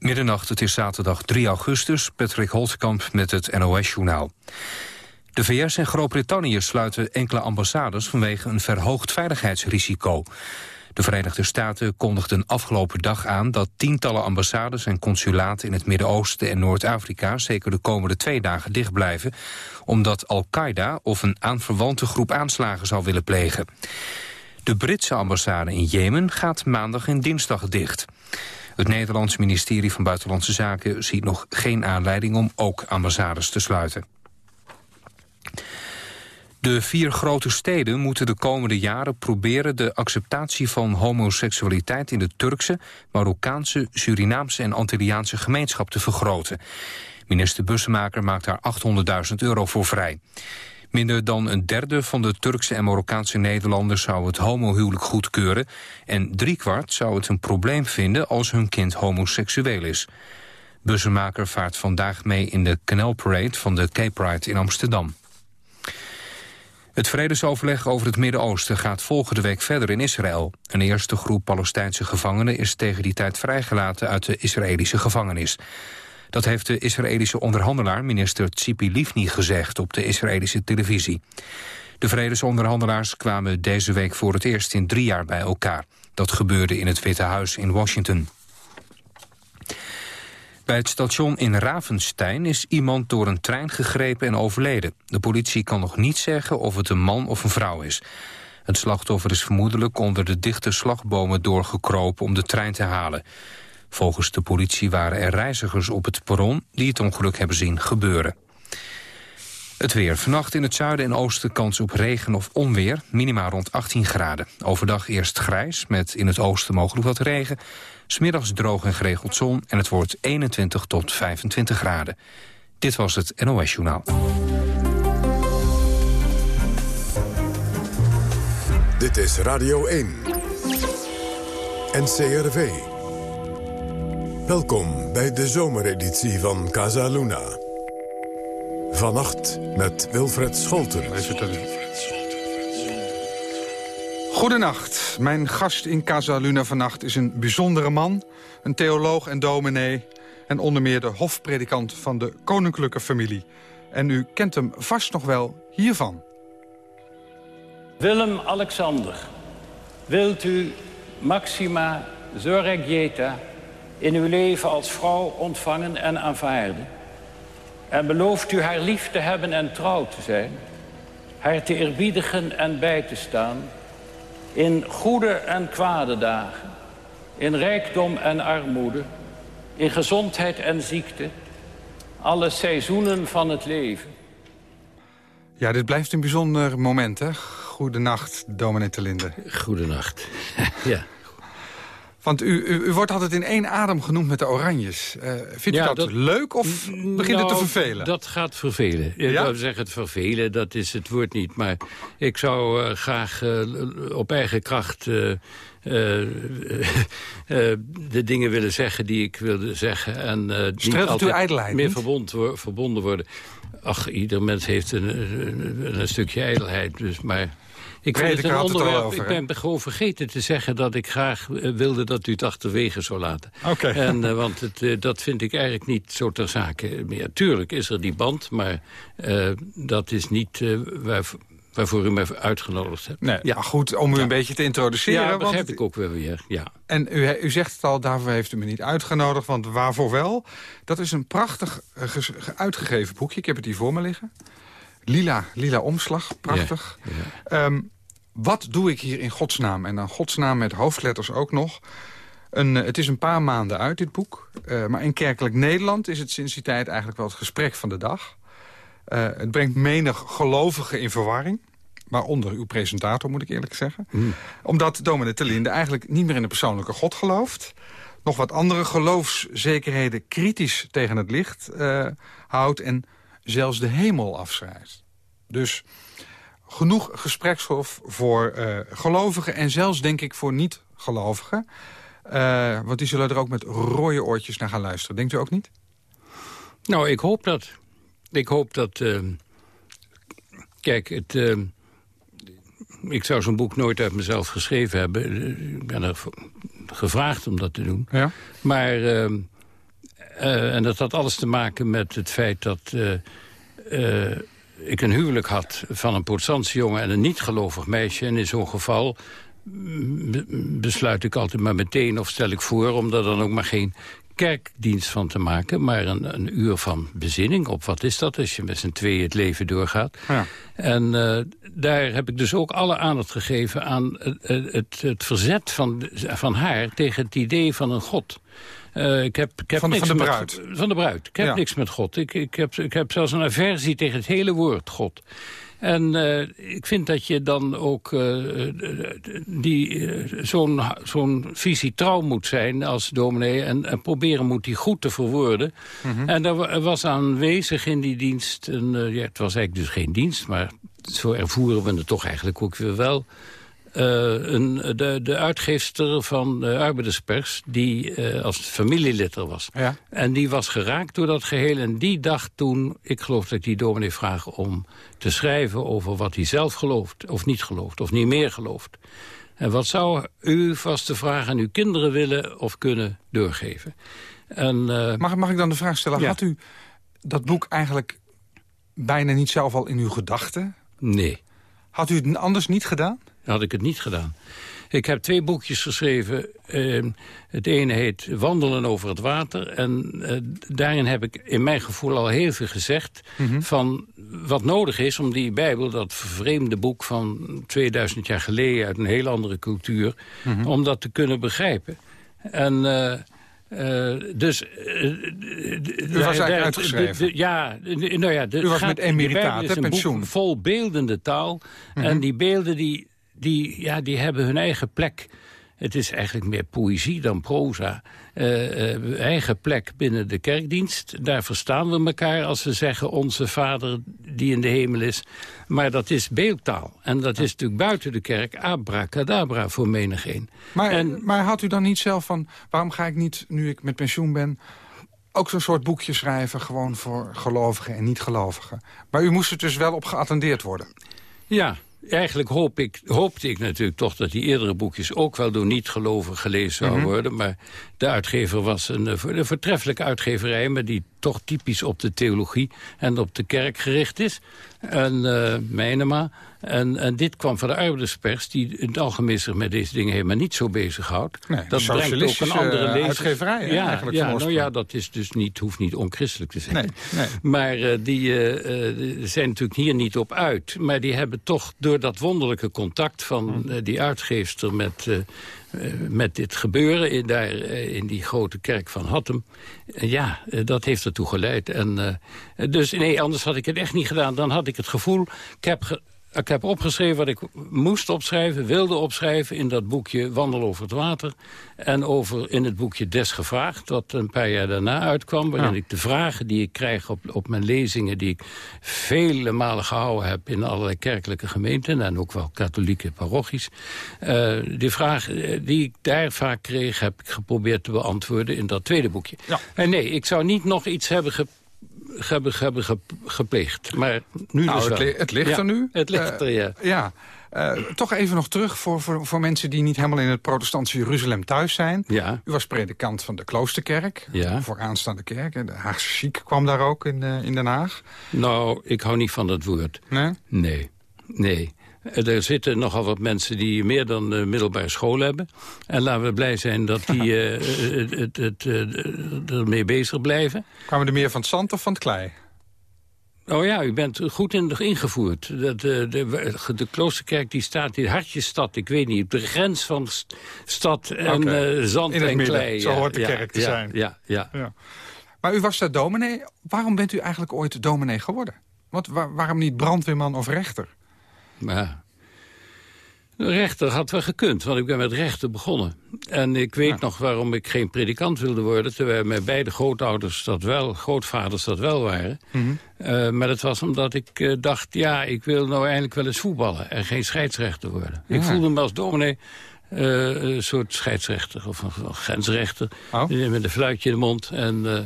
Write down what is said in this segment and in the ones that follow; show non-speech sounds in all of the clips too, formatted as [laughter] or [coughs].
Middernacht, het is zaterdag 3 augustus. Patrick Holtkamp met het NOS-journaal. De VS en Groot-Brittannië sluiten enkele ambassades... vanwege een verhoogd veiligheidsrisico. De Verenigde Staten kondigden afgelopen dag aan... dat tientallen ambassades en consulaten in het Midden-Oosten en Noord-Afrika... zeker de komende twee dagen dicht blijven... omdat Al-Qaeda of een aanverwante groep aanslagen zou willen plegen. De Britse ambassade in Jemen gaat maandag en dinsdag dicht. Het Nederlands ministerie van Buitenlandse Zaken ziet nog geen aanleiding om ook ambassades te sluiten. De vier grote steden moeten de komende jaren proberen de acceptatie van homoseksualiteit in de Turkse, Marokkaanse, Surinaamse en Antilliaanse gemeenschap te vergroten. Minister Bussemaker maakt daar 800.000 euro voor vrij. Minder dan een derde van de Turkse en Marokkaanse Nederlanders zou het homohuwelijk goedkeuren en driekwart zou het een probleem vinden als hun kind homoseksueel is. Bussemaker vaart vandaag mee in de Canal Parade van de Cape Pride in Amsterdam. Het vredesoverleg over het Midden-Oosten gaat volgende week verder in Israël. Een eerste groep Palestijnse gevangenen is tegen die tijd vrijgelaten uit de Israëlische gevangenis. Dat heeft de Israëlische onderhandelaar minister Tzipi Livni gezegd op de Israëlische televisie. De vredesonderhandelaars kwamen deze week voor het eerst in drie jaar bij elkaar. Dat gebeurde in het Witte Huis in Washington. Bij het station in Ravenstein is iemand door een trein gegrepen en overleden. De politie kan nog niet zeggen of het een man of een vrouw is. Het slachtoffer is vermoedelijk onder de dichte slagbomen doorgekropen om de trein te halen. Volgens de politie waren er reizigers op het perron die het ongeluk hebben zien gebeuren. Het weer. Vannacht in het zuiden en oosten kans op regen of onweer. Minima rond 18 graden. Overdag eerst grijs, met in het oosten mogelijk wat regen. Smiddags droog en geregeld zon en het wordt 21 tot 25 graden. Dit was het NOS Journaal. Dit is Radio 1. NCRV. Welkom bij de zomereditie van Casa Luna. Vannacht met Wilfred Scholten. Goedenacht. Mijn gast in Casa Luna vannacht is een bijzondere man. Een theoloog en dominee. En onder meer de hofpredikant van de koninklijke familie. En u kent hem vast nog wel hiervan. Willem-Alexander, wilt u Maxima Zorregieta in uw leven als vrouw ontvangen en aanvaarden? En belooft u haar lief te hebben en trouw te zijn? Haar te eerbiedigen en bij te staan? In goede en kwade dagen? In rijkdom en armoede? In gezondheid en ziekte? Alle seizoenen van het leven? Ja, dit blijft een bijzonder moment, hè? Goedenacht, dominee Telinde. Goedenacht, [laughs] ja. Want u, u, u, wordt altijd in één adem genoemd met de oranjes. Uh, vindt u dat, leuk of begint het te nou, vervelen? Dat gaat vervelen. Ik zou zeggen het vervelen, dat is het woord niet. Maar ik zou uh, graag uh, op eigen kracht... [laughs] de dingen willen zeggen die ik wilde zeggen. En niet altijd meer verbond, verbonden worden. Ach, ieder mens heeft een, een, een stukje ijdelheid. Dus, maar ik, vind het een onderwerp, over, ik ben gewoon vergeten te zeggen dat ik graag uh, wilde dat u het achterwege zou laten. Oké. En uh, Want het, uh, dat vind ik eigenlijk niet zo ter zake meer. Tuurlijk is er die band, maar dat is niet waar, waarvoor u me uitgenodigd hebt. Nee, ja. goed, om u ja. een beetje te introduceren. Ja, dat begrijp ik ook wel weer, ja. En u, u zegt het al, daarvoor heeft u me niet uitgenodigd, want waarvoor wel? Dat is een prachtig uitgegeven boekje, ik heb het hier voor me liggen. Lila, lila omslag, prachtig. Ja. Um, wat doe ik hier in godsnaam? En dan godsnaam met hoofdletters ook nog. Een, het is een paar maanden uit, dit boek. Uh, maar in kerkelijk Nederland is het sinds die tijd eigenlijk wel het gesprek van de dag. Uh, het brengt menig gelovigen in verwarring. Waaronder uw presentator, moet ik eerlijk zeggen. Mm. Omdat dominee Telinde eigenlijk niet meer in de persoonlijke God gelooft. Nog wat andere geloofszekerheden kritisch tegen het licht uh, houdt. En zelfs de hemel afschrijft. Dus genoeg gespreksstof voor uh, gelovigen... en zelfs, denk ik, voor niet-gelovigen. Uh, want die zullen er ook met rode oortjes naar gaan luisteren. Denkt u ook niet? Nou, ik hoop dat. Ik hoop dat... Uh, kijk, het... ik zou zo'n boek nooit uit mezelf geschreven hebben. Ik ben er gevraagd om dat te doen. Ja? Maar en dat had alles te maken met het feit dat ik een huwelijk had van een protestantse jongen en een niet-gelovig meisje. En in zo'n geval besluit ik altijd maar meteen of stel ik voor... om er dan ook maar geen kerkdienst van te maken... maar een, een uur van bezinning op wat is dat als je met z'n tweeën het leven doorgaat. Ja. En daar heb ik dus ook alle aandacht gegeven aan het, het, het verzet van, van haar... tegen het idee van een god. Uh, ik heb, ik heb van, niks van de bruid? Met, van de bruid. Ik heb ja. niks met God. Ik, ik, heb, ik heb zelfs een aversie tegen het hele woord God. En uh, ik vind dat je dan ook uh, die uh, zo'n zo'n visie trouw moet zijn als dominee... en, en, proberen moet die goed te verwoorden. Mm -hmm. En er was aanwezig in die dienst... Een, ja, het was eigenlijk dus geen dienst, maar zo ervoeren we het toch eigenlijk ook weer wel... Uh, een, de, de uitgeefster van de arbeiderspers, die uh, als familielid er was. Ja. En die was geraakt door dat geheel. En die dacht toen, ik geloof dat ik die dominee vraag om te schrijven over wat hij zelf gelooft, of niet gelooft, of niet meer gelooft. En wat zou u vaste vraag aan uw kinderen willen of kunnen doorgeven? En, uh, mag, mag ik dan de vraag stellen, ja. had u dat boek eigenlijk bijna niet zelf al in uw gedachten? Nee. Had u het anders niet gedaan? Had ik het niet gedaan. Ik heb twee boekjes geschreven. Uh, het ene heet Wandelen over het water. En uh, daarin heb ik in mijn gevoel al heel veel gezegd... Mm -hmm. van wat nodig is om die Bijbel, dat vreemde boek van 2000 jaar geleden... uit een heel andere cultuur, mm -hmm. om dat te kunnen begrijpen. En... Uh, uh, dus... Uh, U was eigenlijk uitgeschreven. De, de, ja, nou ja... U was met emeritaat, hè, pensioen. vol beeldende taal. Mm -hmm. En die beelden die die, ja, die hebben hun eigen plek. Het is eigenlijk meer poëzie dan proza. Uh, uh, eigen plek binnen de kerkdienst. Daar verstaan we elkaar als we zeggen onze vader die in de hemel is. Maar dat is beeldtaal. En dat is natuurlijk buiten de kerk abracadabra voor menigeen. Maar, en, maar had u dan niet zelf van... waarom ga ik niet, nu ik met pensioen ben ook zo'n soort boekje schrijven... gewoon voor gelovigen en niet-gelovigen. Maar u moest er dus wel op geattendeerd worden. Ja, Eigenlijk hoop ik, hoopte ik natuurlijk toch dat die eerdere boekjes... ook wel door niet-gelovigen gelezen zouden mm -hmm. worden. Maar de uitgever was een, een vertreffelijke uitgeverij... maar die toch typisch op de theologie en op de kerk gericht is. En uh, Mijnema. En, en dit kwam van de arbeiderspers... die in het algemeen zich met deze dingen helemaal niet zo bezighoudt. Nee, dat brengt ook een andere lezer. uitgeverij ja, eigenlijk ja, nou ja, dat is dus niet, hoeft niet onchristelijk te zijn. Nee, nee. Maar uh, die uh, zijn natuurlijk hier niet op uit. Maar die hebben toch door dat wonderlijke contact van uh, die uitgeefster met... Uh, met dit gebeuren in, daar, uh, in die grote kerk van Hattem. Uh, ja, dat heeft ertoe geleid. En, dus nee, anders had ik het echt niet gedaan. Dan had ik het gevoel, ik heb ik heb opgeschreven wat ik moest opschrijven, wilde opschrijven... in dat boekje Wandel over het water. En over in het boekje Desgevraagd, dat een paar jaar daarna uitkwam... waarin ja. ik de vragen die ik krijg op, op mijn lezingen... die ik vele malen gehouden heb in allerlei kerkelijke gemeenten... en ook wel katholieke parochies... Uh, die vragen die ik daar vaak kreeg, heb ik geprobeerd te beantwoorden... in dat tweede boekje. Ja. En nee, ik zou niet nog iets hebben hebben, hebben gepleegd. Maar nu nou, dus het, li het, ligt ja, er nu. Het ligt er, ja. Ja. Uh, toch even nog terug voor, voor, voor mensen die niet helemaal in het protestantse Jeruzalem thuis zijn. Ja. U was predikant van de Kloosterkerk, ja. voor aanstaande kerk. De Haagse Chic kwam daar ook in, uh, in Den Haag. Nou, ik hou niet van dat woord. Nee? Nee, nee. Er zitten nogal wat mensen die meer dan uh, middelbare school hebben. En laten we blij zijn dat die uh, [laughs] het, het, uh, ermee bezig blijven. Kwamen er meer van het zand of van het klei? Oh ja, u bent goed in, ingevoerd. De, de, de, de kloosterkerk die staat in Hartjesstad, ik weet niet, op de grens van stad en okay. zand in en midden. klei. Zo hoort de kerk te ja, zijn. Ja, ja, ja. Maar u was daar dominee. Waarom bent u eigenlijk ooit dominee geworden? Want waar, waarom niet brandweerman of rechter? Maar rechter had wel gekund, want ik ben met rechten begonnen. En ik weet ja. nog waarom ik geen predikant wilde worden... terwijl mijn beide grootouders dat wel, grootvaders dat wel waren. Mm -hmm. uh, maar dat was omdat ik uh, dacht, ja, ik wil nou eindelijk wel eens voetballen... en geen scheidsrechter worden. Ja. Ik voelde me als dominee uh, een soort scheidsrechter of een, grensrechter. Oh. Met een fluitje in de mond en, uh,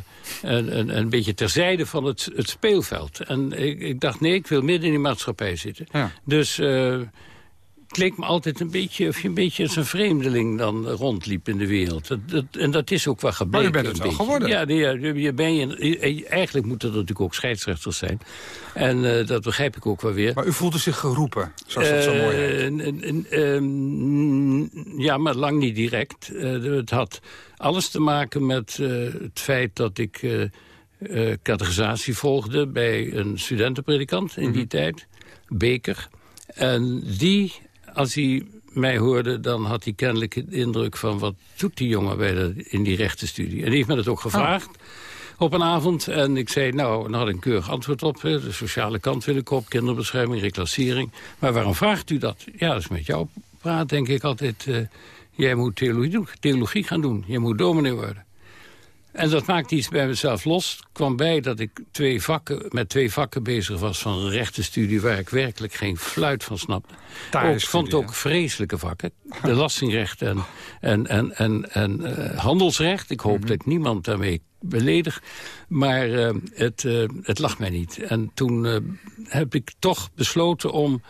en, en, een beetje terzijde van het, het speelveld. En ik, ik, dacht, nee, ik wil midden in die maatschappij zitten. Ja. Dus uh, het leek me altijd een beetje of je een beetje als een vreemdeling dan rondliep in de wereld. Dat, en dat is ook wel gebleken. Maar je bent het wel geworden. Ja, ja je ben je, eigenlijk moeten er natuurlijk ook scheidsrechters zijn. En uh, dat begrijp ik ook wel weer. Maar u voelde zich geroepen, zoals dat zo mooi heet. Uh, ja, maar lang niet direct. Uh, het had alles te maken met het feit dat ik categorisatie volgde... bij een studentenpredikant in die mhm. tijd, Beker... En die, als hij mij hoorde, dan had hij kennelijk de indruk van... wat doet die jongen bij de, in die rechtenstudie? En die heeft me dat ook gevraagd. Op een avond. En ik zei, nou, dan had ik een keurig antwoord op. De sociale kant wil ik op, kinderbescherming, reclassering. Maar waarom vraagt u dat? Ja, dat is met jou praat, denk ik altijd. Uh, jij moet theologie, theologie gaan doen. Je moet dominee worden. En dat maakte iets bij mezelf los. kwam bij dat ik twee vakken, met twee vakken bezig was van een rechtenstudie... waar ik werkelijk geen fluit van snapte. Ik vond het ook vreselijke vakken. Belastingrecht en, en, en, en, en uh, handelsrecht. Ik hoop mhm. dat ik niemand daarmee beledig. Maar uh, het, uh, het lag mij niet. En toen heb ik toch besloten om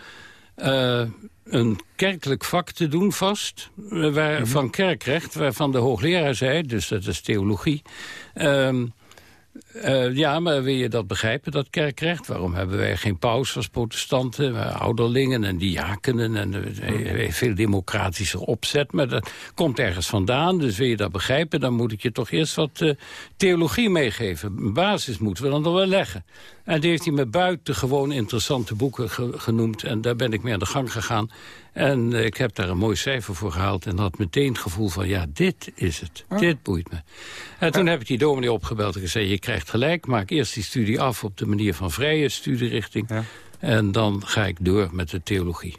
een kerkelijk vak te doen vast... Eh, waar, mhm. van kerkrecht, waarvan de hoogleraar zei... dus dat is theologie... Um, uh, ja, maar wil je dat begrijpen, dat kerkrecht? Waarom hebben wij geen paus als protestanten? Ouderlingen en diakenen en uh, veel democratischer opzet. Maar dat komt ergens vandaan, dus wil je dat begrijpen... dan moet ik je toch eerst wat uh, theologie meegeven. Een basis moeten we dan nog wel leggen. En die heeft hij me buitengewoon interessante boeken genoemd. En daar ben ik mee aan de gang gegaan. En uh, ik heb daar een mooi cijfer voor gehaald. En had meteen het gevoel van, ja, dit is het. Oh. Dit boeit me. En toen heb ik die dominee opgebeld en gezegd... je krijgt gelijk, maak eerst die studie af op de manier van vrije studierichting. Ja. En dan ga ik door met de theologie.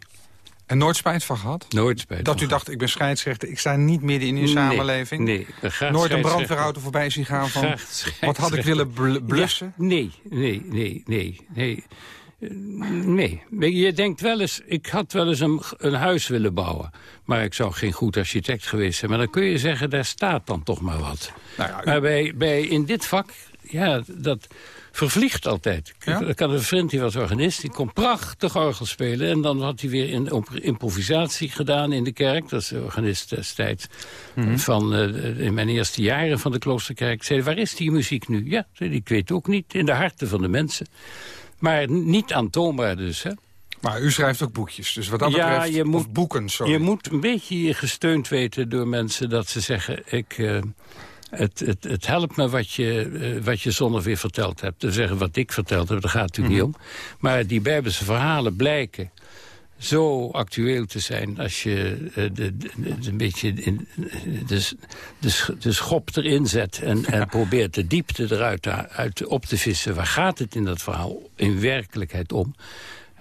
En nooit spijt van gehad? Nooit spijt Dat u dacht, ik ben scheidsrechter, ik sta niet midden in uw samenleving? Nee, ik ben graag Nooit een brandweerauto voorbij zien gaan van... Wat had ik willen blussen? nee, nee, nee, nee, nee. Nee, je denkt wel eens, ik had wel eens een, een, huis willen bouwen. Maar ik zou geen goed architect geweest zijn. Maar dan kun je zeggen, daar staat dan toch maar wat. Nou ja, Maar bij, bij, in dit vak, ja, dat vervliegt altijd. Ja? Ik had een vriend, die was organist, die kon prachtig orgel spelen. En dan had hij weer in, improvisatie gedaan in de kerk. Dat is de organist destijds. Mm van, uh, in mijn eerste jaren van de kloosterkerk. Ik zei, waar is die muziek nu? Ja, ik weet ook niet. In de harten van de mensen. Maar niet aantoonbaar dus, hè? Maar u schrijft ook boekjes, dus wat dat ja, betreft... Je moet, boeken, sorry. Je moet een beetje gesteund weten door mensen dat ze zeggen... ik, uh, het, het, het helpt me wat je, uh, wat je zonder weer verteld hebt. Te zeggen wat ik verteld heb, daar gaat het natuurlijk niet mhm. om. Maar die Bijbelse verhalen blijken zo actueel te zijn als je uh, de, de, een beetje in, de, de, de schop erin zet... en, en probeert de diepte eruit uit op te vissen. Waar gaat het in dat verhaal in werkelijkheid om?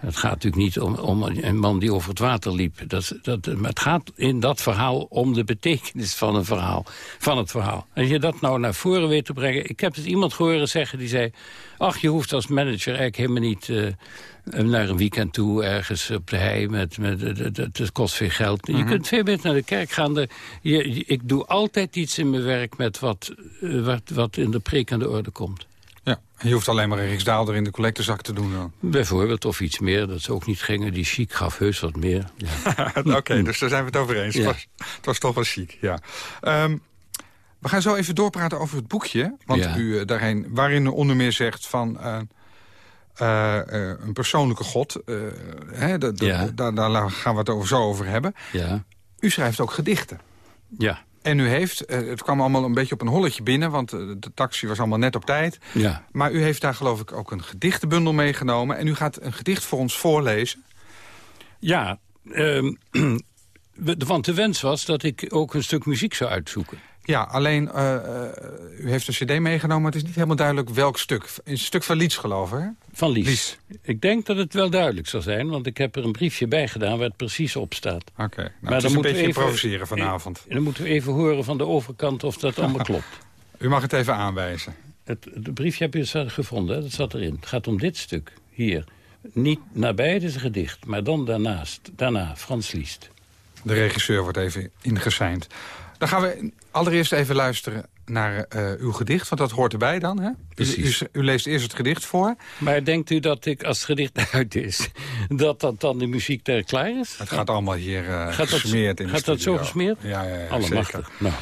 Het gaat natuurlijk niet om, om een man die over het water liep. Dat, dat, maar het gaat in dat verhaal om de betekenis van, een verhaal, van het verhaal. Als je dat nou naar voren weet te brengen... Ik heb het iemand gehoord zeggen die zei... ach, je hoeft als manager eigenlijk helemaal niet... Uh, naar een weekend toe, ergens op de hei, met, met, het kost veel geld. Je mhm. kunt veel beter naar de kerk gaan. De, je, ik doe altijd iets in mijn werk met wat, uh, wat, wat in de preek aan de orde komt. Ja, en je hoeft alleen maar een riksdaalder in de collectezak te doen dan? Bijvoorbeeld, of iets meer, dat ze ook niet gingen. Die chic gaf heus wat meer. Ja. [laughs] Oké, dus daar zijn we het over eens. Het, was, het, was, toch wel chic, ja. Um, we gaan zo even doorpraten over het boekje. Want u uh, daarheen, waarin u onder meer zegt van... Uh, uh, een persoonlijke god. Hè, ja. daar, daar gaan we het over, zo over hebben. Ja. U schrijft ook gedichten. Ja. En u heeft, eh, het kwam allemaal een beetje op een holletje binnen... want eh, de taxi was allemaal net op tijd. Ja. Maar u heeft daar geloof ik ook een gedichtenbundel meegenomen... en u gaat een gedicht voor ons voorlezen. Ja, [clears throat] um, want de wens was dat ik ook een stuk muziek zou uitzoeken. Ja, alleen, uh, u heeft een cd meegenomen... maar het is niet helemaal duidelijk welk stuk. Een stuk van Lies, geloof ik, hè? Van Lies. Ik denk dat het wel duidelijk zal zijn... want ik heb er een briefje bij gedaan waar het precies op staat. Oké, nou, maar dan moeten we even improviseren vanavond. Dan moeten we even horen van de overkant of dat allemaal [laughs] klopt. U mag het even aanwijzen. Het, het briefje heb je gevonden, dat zat erin. Het gaat om dit stuk, hier. Niet nabij, het gedicht, maar dan daarnaast. Daarna, Frans Liest. De regisseur wordt even ingeseind. Dan gaan we allereerst even luisteren naar uh, uw gedicht, want dat hoort erbij dan, hè? Precies. U, u, leest eerst het gedicht voor. Maar denkt u dat ik, als het gedicht uit is... dat, dat dan de muziek daar klaar is? Het gaat allemaal hier uh, gaat gesmeerd dat, in Gaat dat zo gesmeerd? Ja, ja, ja Allemachtig. Nou.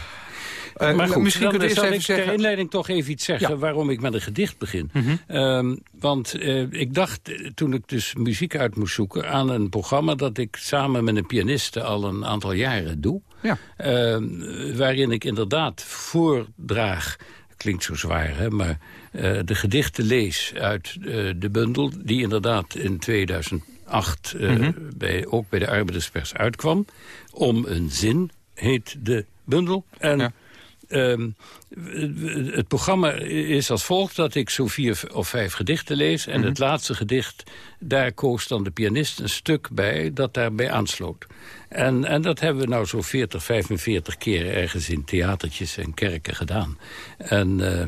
Uh, maar goed, misschien dan, zal ik zeggen... ter inleiding toch even iets zeggen... waarom ik met een gedicht begin. Mhm. Ehm, want uh, ik dacht, eh, toen ik dus muziek uit moest zoeken... aan een programma dat ik samen met een pianiste al een aantal jaren doe. Ja. Ehm, waarin ik inderdaad voordraag... klinkt zo zwaar, hè, maar de gedichten lees uit de bundel... die inderdaad in 2008 mm bij, ook bij de Arbeiderspers uitkwam. Om een zin heet de bundel. En ja. Ehm, het programma is als volgt dat ik zo vier of vijf gedichten lees. En het mhm. laatste gedicht, daar koos dan de pianist een stuk bij dat daarbij aansloot. En, en dat hebben we nou zo 40, 45 keer ergens in theatertjes en kerken gedaan. En... Uh,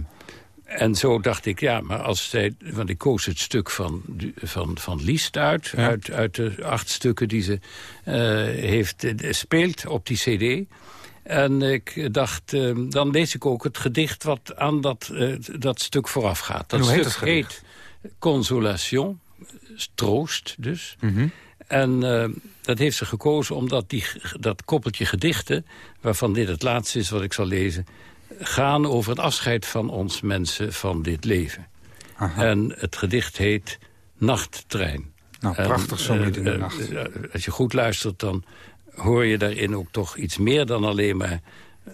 en zo dacht ik, ja, maar als zij... Want ik koos het stuk van, van, van Liest uit, uit, uit de acht stukken die ze uh, heeft, speelt op die cd. En ik dacht, uh, dan lees ik ook het gedicht wat aan dat, uh, dat stuk vooraf gaat. Dat stuk heet, heet Consolation, troost dus. Mm -hmm. En uh, dat heeft ze gekozen omdat die, dat koppeltje gedichten... waarvan dit het laatste is wat ik zal lezen... gaan over het afscheid van ons mensen van dit leven. Aha. En het gedicht heet Nachttrein. Nou, prachtig zo midden in de nacht. als je goed luistert, dan hoor je daarin ook toch iets meer dan alleen maar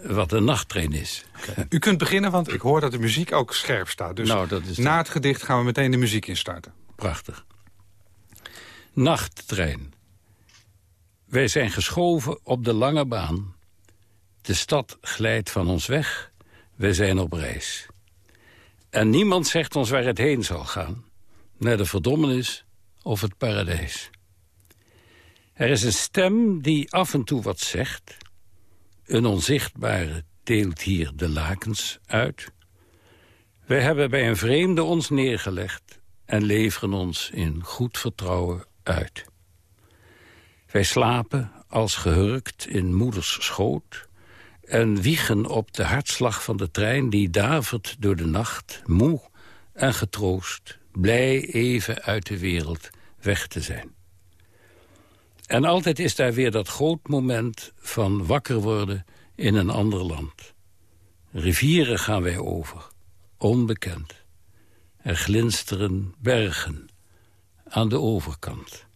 wat een nachttrein is. U kunt beginnen, want ik hoor dat de muziek ook scherp staat. Dus nou, dat is na het gedicht gaan we meteen de muziek instarten. Prachtig. Nachttrein. Wij zijn geschoven op de lange baan. De stad glijdt van ons weg. Wij zijn op reis. En niemand zegt ons waar het heen zal gaan. Naar de verdommenis of het paradijs. Er is een stem die af en toe wat zegt. Een onzichtbare deelt hier de lakens uit. Wij hebben bij een vreemde ons neergelegd... en leveren ons in goed vertrouwen uit. Wij slapen als gehurkt in moeders schoot... en wiegen op de hartslag van de trein die davert door de nacht... moe en getroost, blij even uit de wereld weg te zijn. En altijd is daar weer dat groot moment van wakker worden in een ander land. Rivieren gaan wij over, onbekend. Er glinsteren bergen aan de overkant.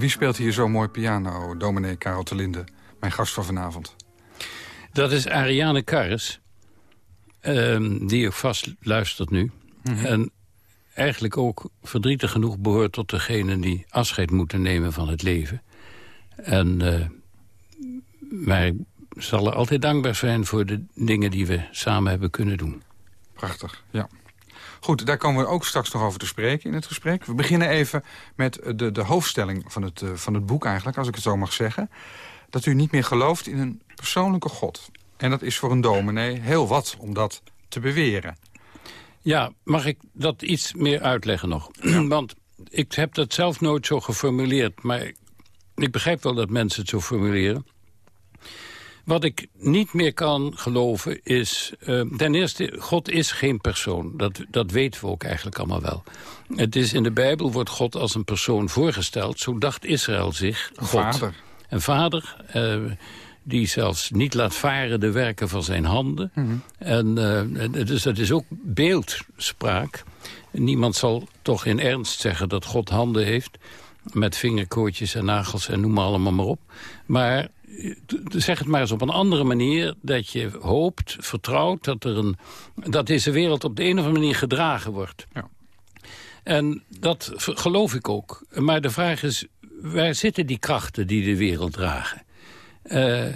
Wie speelt hier zo mooi piano, dominee Karel Telinde, mijn gast van vanavond? Dat is Ariane Karres, um, die ook vast luistert nu. Mhm. En eigenlijk ook verdrietig genoeg behoort tot degenen die afscheid moeten nemen van het leven. En, uh, ik zal er altijd dankbaar zijn voor de dingen die we samen hebben kunnen doen. Prachtig, ja. Goed, daar komen we ook straks nog over te spreken in het gesprek. We beginnen even met de, de hoofdstelling van het, uh, van het boek eigenlijk, als ik het zo mag zeggen. Dat u niet meer gelooft in een persoonlijke God. En dat is voor een dominee heel wat om dat te beweren. Ja, mag ik dat iets meer uitleggen nog? [clears throat] Want ik heb dat zelf nooit zo geformuleerd... maar ik begrijp wel dat mensen het zo formuleren. Wat ik niet meer kan geloven is... Uh, ten eerste, God is geen persoon. Dat, dat weten we ook eigenlijk allemaal wel. Het is in de Bijbel wordt God als een persoon voorgesteld. Zo dacht Israël zich. God. Vader. Een vader. Uh, die zelfs niet laat varen de werken van zijn handen. Mhm. en, uh, dus dat is ook beeldspraak. Niemand zal toch in ernst zeggen dat God handen heeft... met vingerkoortjes en nagels en noem maar allemaal maar op. Maar eh, zeg het maar eens op een andere manier... dat je hoopt, vertrouwt dat, er een, dat deze wereld op de een of andere manier gedragen wordt. Ja. En dat geloof ik ook. Maar de vraag is, waar zitten die krachten die de wereld dragen? Uh,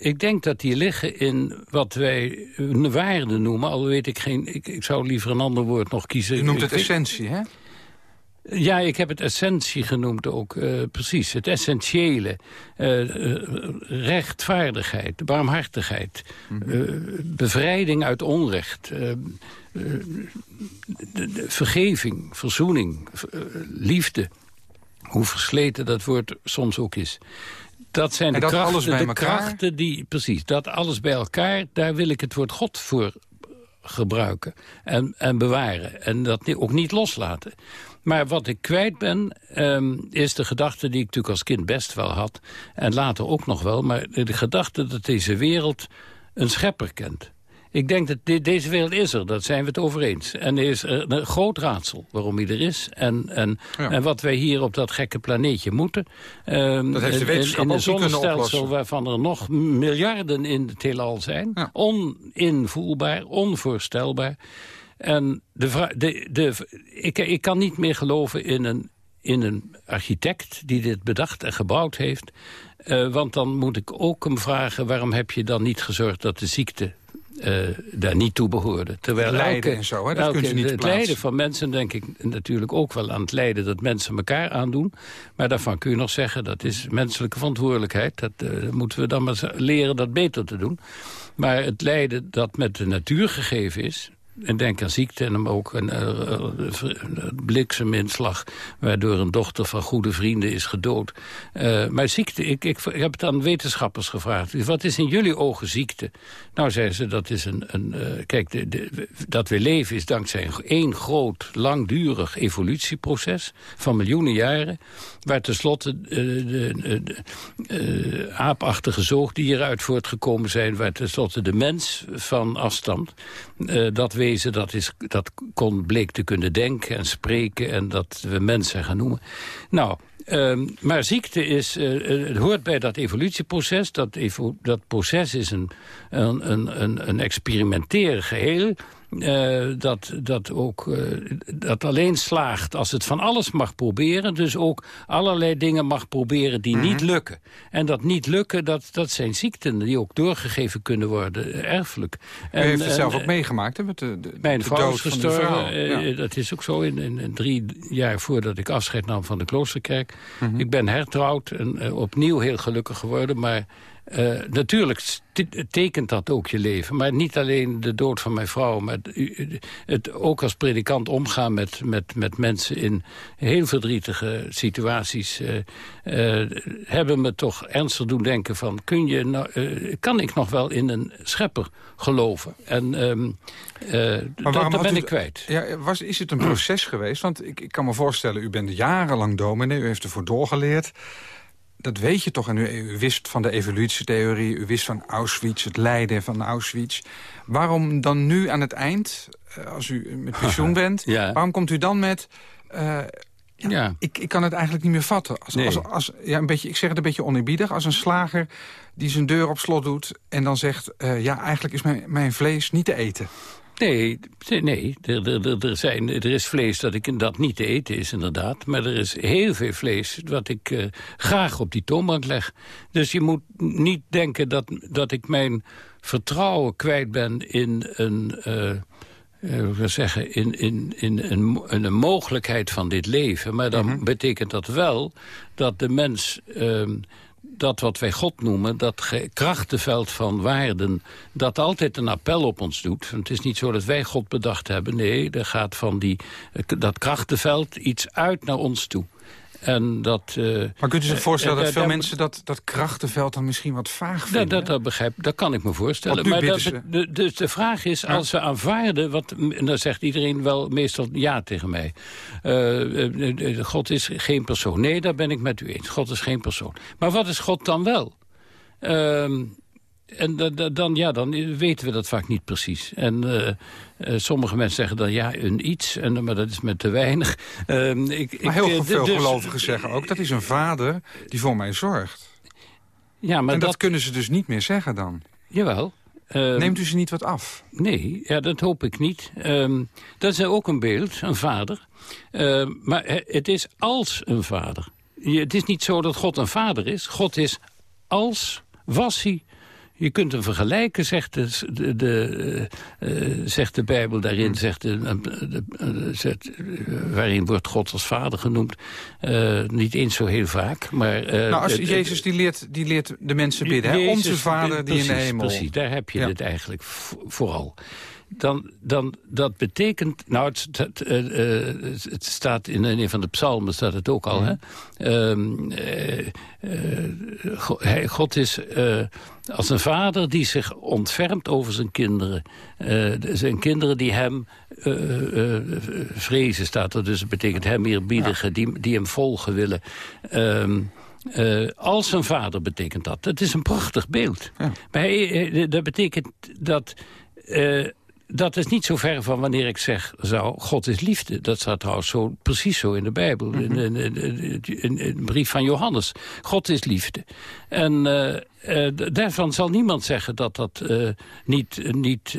ik denk dat die liggen in wat wij een waarde noemen. Al weet ik geen... Ik, ik zou liever een ander woord nog kiezen. U noemt het essentie, hè? Ja, ik heb het essentie genoemd ook, uh, precies. Het essentiële. Uh, rechtvaardigheid, barmhartigheid. Mm bevrijding uit onrecht. De, de, vergeving, verzoening, liefde. Hoe versleten dat woord soms ook is dat zijn de, krachten, de krachten die... Precies, dat alles bij elkaar, daar wil ik het woord God voor gebruiken en, en bewaren. En dat ook niet loslaten. Maar wat ik kwijt ben, um, is de gedachte die ik natuurlijk als kind best wel had. En later ook nog wel. Maar de gedachte dat deze wereld een schepper kent. Ik denk dat deze wereld is er, dat zijn we het over eens. En er is een groot raadsel waarom hij er is. En, en, en wat wij hier op dat gekke planeetje moeten. Um, dat heeft de wetenschap in, in een zonnestelsel waarvan er nog miljarden in het heelal zijn. Oninvoelbaar, onvoorstelbaar. En de, de, de, ik, ik kan niet meer geloven in een, in een architect die dit bedacht en gebouwd heeft. Uh, want dan moet ik ook hem vragen... waarom heb je dan niet gezorgd dat de ziekte uh, daar niet toe behoorden. Terwijl lijden en zo, hè? dat elke, niet Het lijden van mensen denk ik natuurlijk ook wel aan het lijden... dat mensen elkaar aandoen. Maar daarvan kun je nog zeggen, dat is menselijke verantwoordelijkheid. Dat uh, moeten we dan maar leren dat beter te doen. Maar het lijden dat met de natuur gegeven is... En denk aan ziekte en hem ook een, uh, blikseminslag... waardoor een dochter van goede vrienden is gedood. Uh, maar ziekte, ik, ik, heb het aan wetenschappers gevraagd. Wat is in jullie ogen ziekte? Nou, zeiden ze, dat is een... een kijk, dat we leven is dankzij één groot, langdurig evolutieproces... van miljoenen jaren, waar tenslotte de, de, de aapachtige zoogdieren uit voortgekomen zijn... waar tenslotte de mens van afstand... dat we dat, is, dat kon, bleek te kunnen denken en spreken... en dat we mensen gaan noemen. Nou, um, maar ziekte is, het hoort bij dat evolutieproces. Dat, evo dat proces is een, een, een, een experimenteren geheel... Uh, dat, dat ook uh, dat alleen slaagt als het van alles mag proberen. Dus ook allerlei dingen mag proberen die niet mhm. lukken. En dat niet lukken, dat, dat zijn ziekten die ook doorgegeven kunnen worden, erfelijk. U heeft het zelf ook meegemaakt, hè? Met de, de, mijn vrouw is gestorven. Dat is ook zo in, in, drie jaar voordat ik afscheid nam van de kloosterkerk. Mhm. Ik ben hertrouwd en opnieuw heel gelukkig geworden, maar... Uh, natuurlijk tekent dat ook je leven. Maar niet alleen de dood van mijn vrouw. Maar het ook als predikant omgaan met, met, met mensen in heel verdrietige situaties. Uh, uh, hebben me toch ernstig doen denken van... Kun je nou, kan ik nog wel in een schepper geloven? En um, dat, dat ben ik kwijt. Ja, was, is het een proces geweest? Want ik, ik kan me voorstellen, u bent jarenlang dominee. U heeft ervoor doorgeleerd dat weet je toch. En u, wist van de evolutietheorie, u wist van Auschwitz, het lijden van Auschwitz. Waarom dan nu aan het eind, eh, als u met pensioen [laughs] bent... waarom komt u dan met... Uh, Ja, Ik, ik kan het eigenlijk niet meer vatten. Als, als, als, ja, een beetje, ik zeg het een beetje oneerbiedig. Als een slager die zijn deur op slot doet en dan zegt... Uh, ja, eigenlijk is mijn, mijn vlees niet te eten. Nee, nee er, er, er, zijn, er is vlees dat, ik, dat niet te eten is, inderdaad. Maar er is heel veel vlees wat ik uh, graag op die toonbank leg. Dus je moet niet denken dat, dat ik mijn vertrouwen kwijt ben in een... Uh, uh, zeggen, in, in, in, in, een mogelijkheid van dit leven. Maar dan mhm. betekent dat wel dat de mens... Dat wat wij God noemen, dat krachtenveld van waarden... dat altijd een appel op ons doet. het is niet zo dat wij God bedacht hebben. Nee, er gaat van die, dat krachtenveld iets uit naar ons toe. En dat, uh, maar kunt u zich eh, voorstellen dat veel mensen dat, dat krachtenveld dan misschien wat vaag vinden? Dat, dat, begrijp, dat kan ik me voorstellen. Maar dat, de, dus de vraag is, als ze aanvaarden... Wat, en dan zegt iedereen wel meestal ja tegen mij. God is geen persoon. Nee, daar ben ik met u eens. God is geen persoon. Maar wat is God dan wel? En dan, ja, dan weten we dat vaak niet precies. En uh, uh, sommige mensen zeggen dan ja, een iets, en, maar dat is met te weinig. Uh, ik, maar heel ik, veel dus, gelovigen zeggen ook, dat is een vader die voor mij zorgt. Ja, maar en dat, dat kunnen ze dus niet meer zeggen dan. Jawel. Ehm, Neemt u ze niet wat af? Nee, ja, dat hoop ik niet. Um, dat is ook een beeld, een vader. Maar het is als een vader. Het is niet zo dat God een vader is. God is als, was hij, je kunt hem vergelijken, zegt de, de, uh, zegt de Bijbel daarin, hmm. zegt de, zegt, waarin wordt God als vader genoemd. Uh, niet eens zo heel vaak. Maar, nou, als Jezus die leert, die leert de mensen bidden, hè? onze vader die in de hemel. Precies, daar heb je het eigenlijk vooral dan, dan dat betekent... Nou, het, het, uh, het, staat in een van de psalmen, staat het ook al. Hè? Uh, uh, God is als een vader die zich ontfermt over zijn kinderen. zijn kinderen die hem vrezen, staat er. Dus het betekent hem eerbiedigen, die, die hem volgen willen. Ehm, als een vader betekent dat. Het is een prachtig beeld. Ja. Maar dat betekent dat dat is niet zo ver van wanneer ik zeg, zou, God is liefde. Dat staat trouwens zo, precies zo in de Bijbel, in, mhm. in, in, brief van Johannes. God is liefde. En uh, uh, daarvan zal niemand zeggen dat, dat, uh, niet, niet,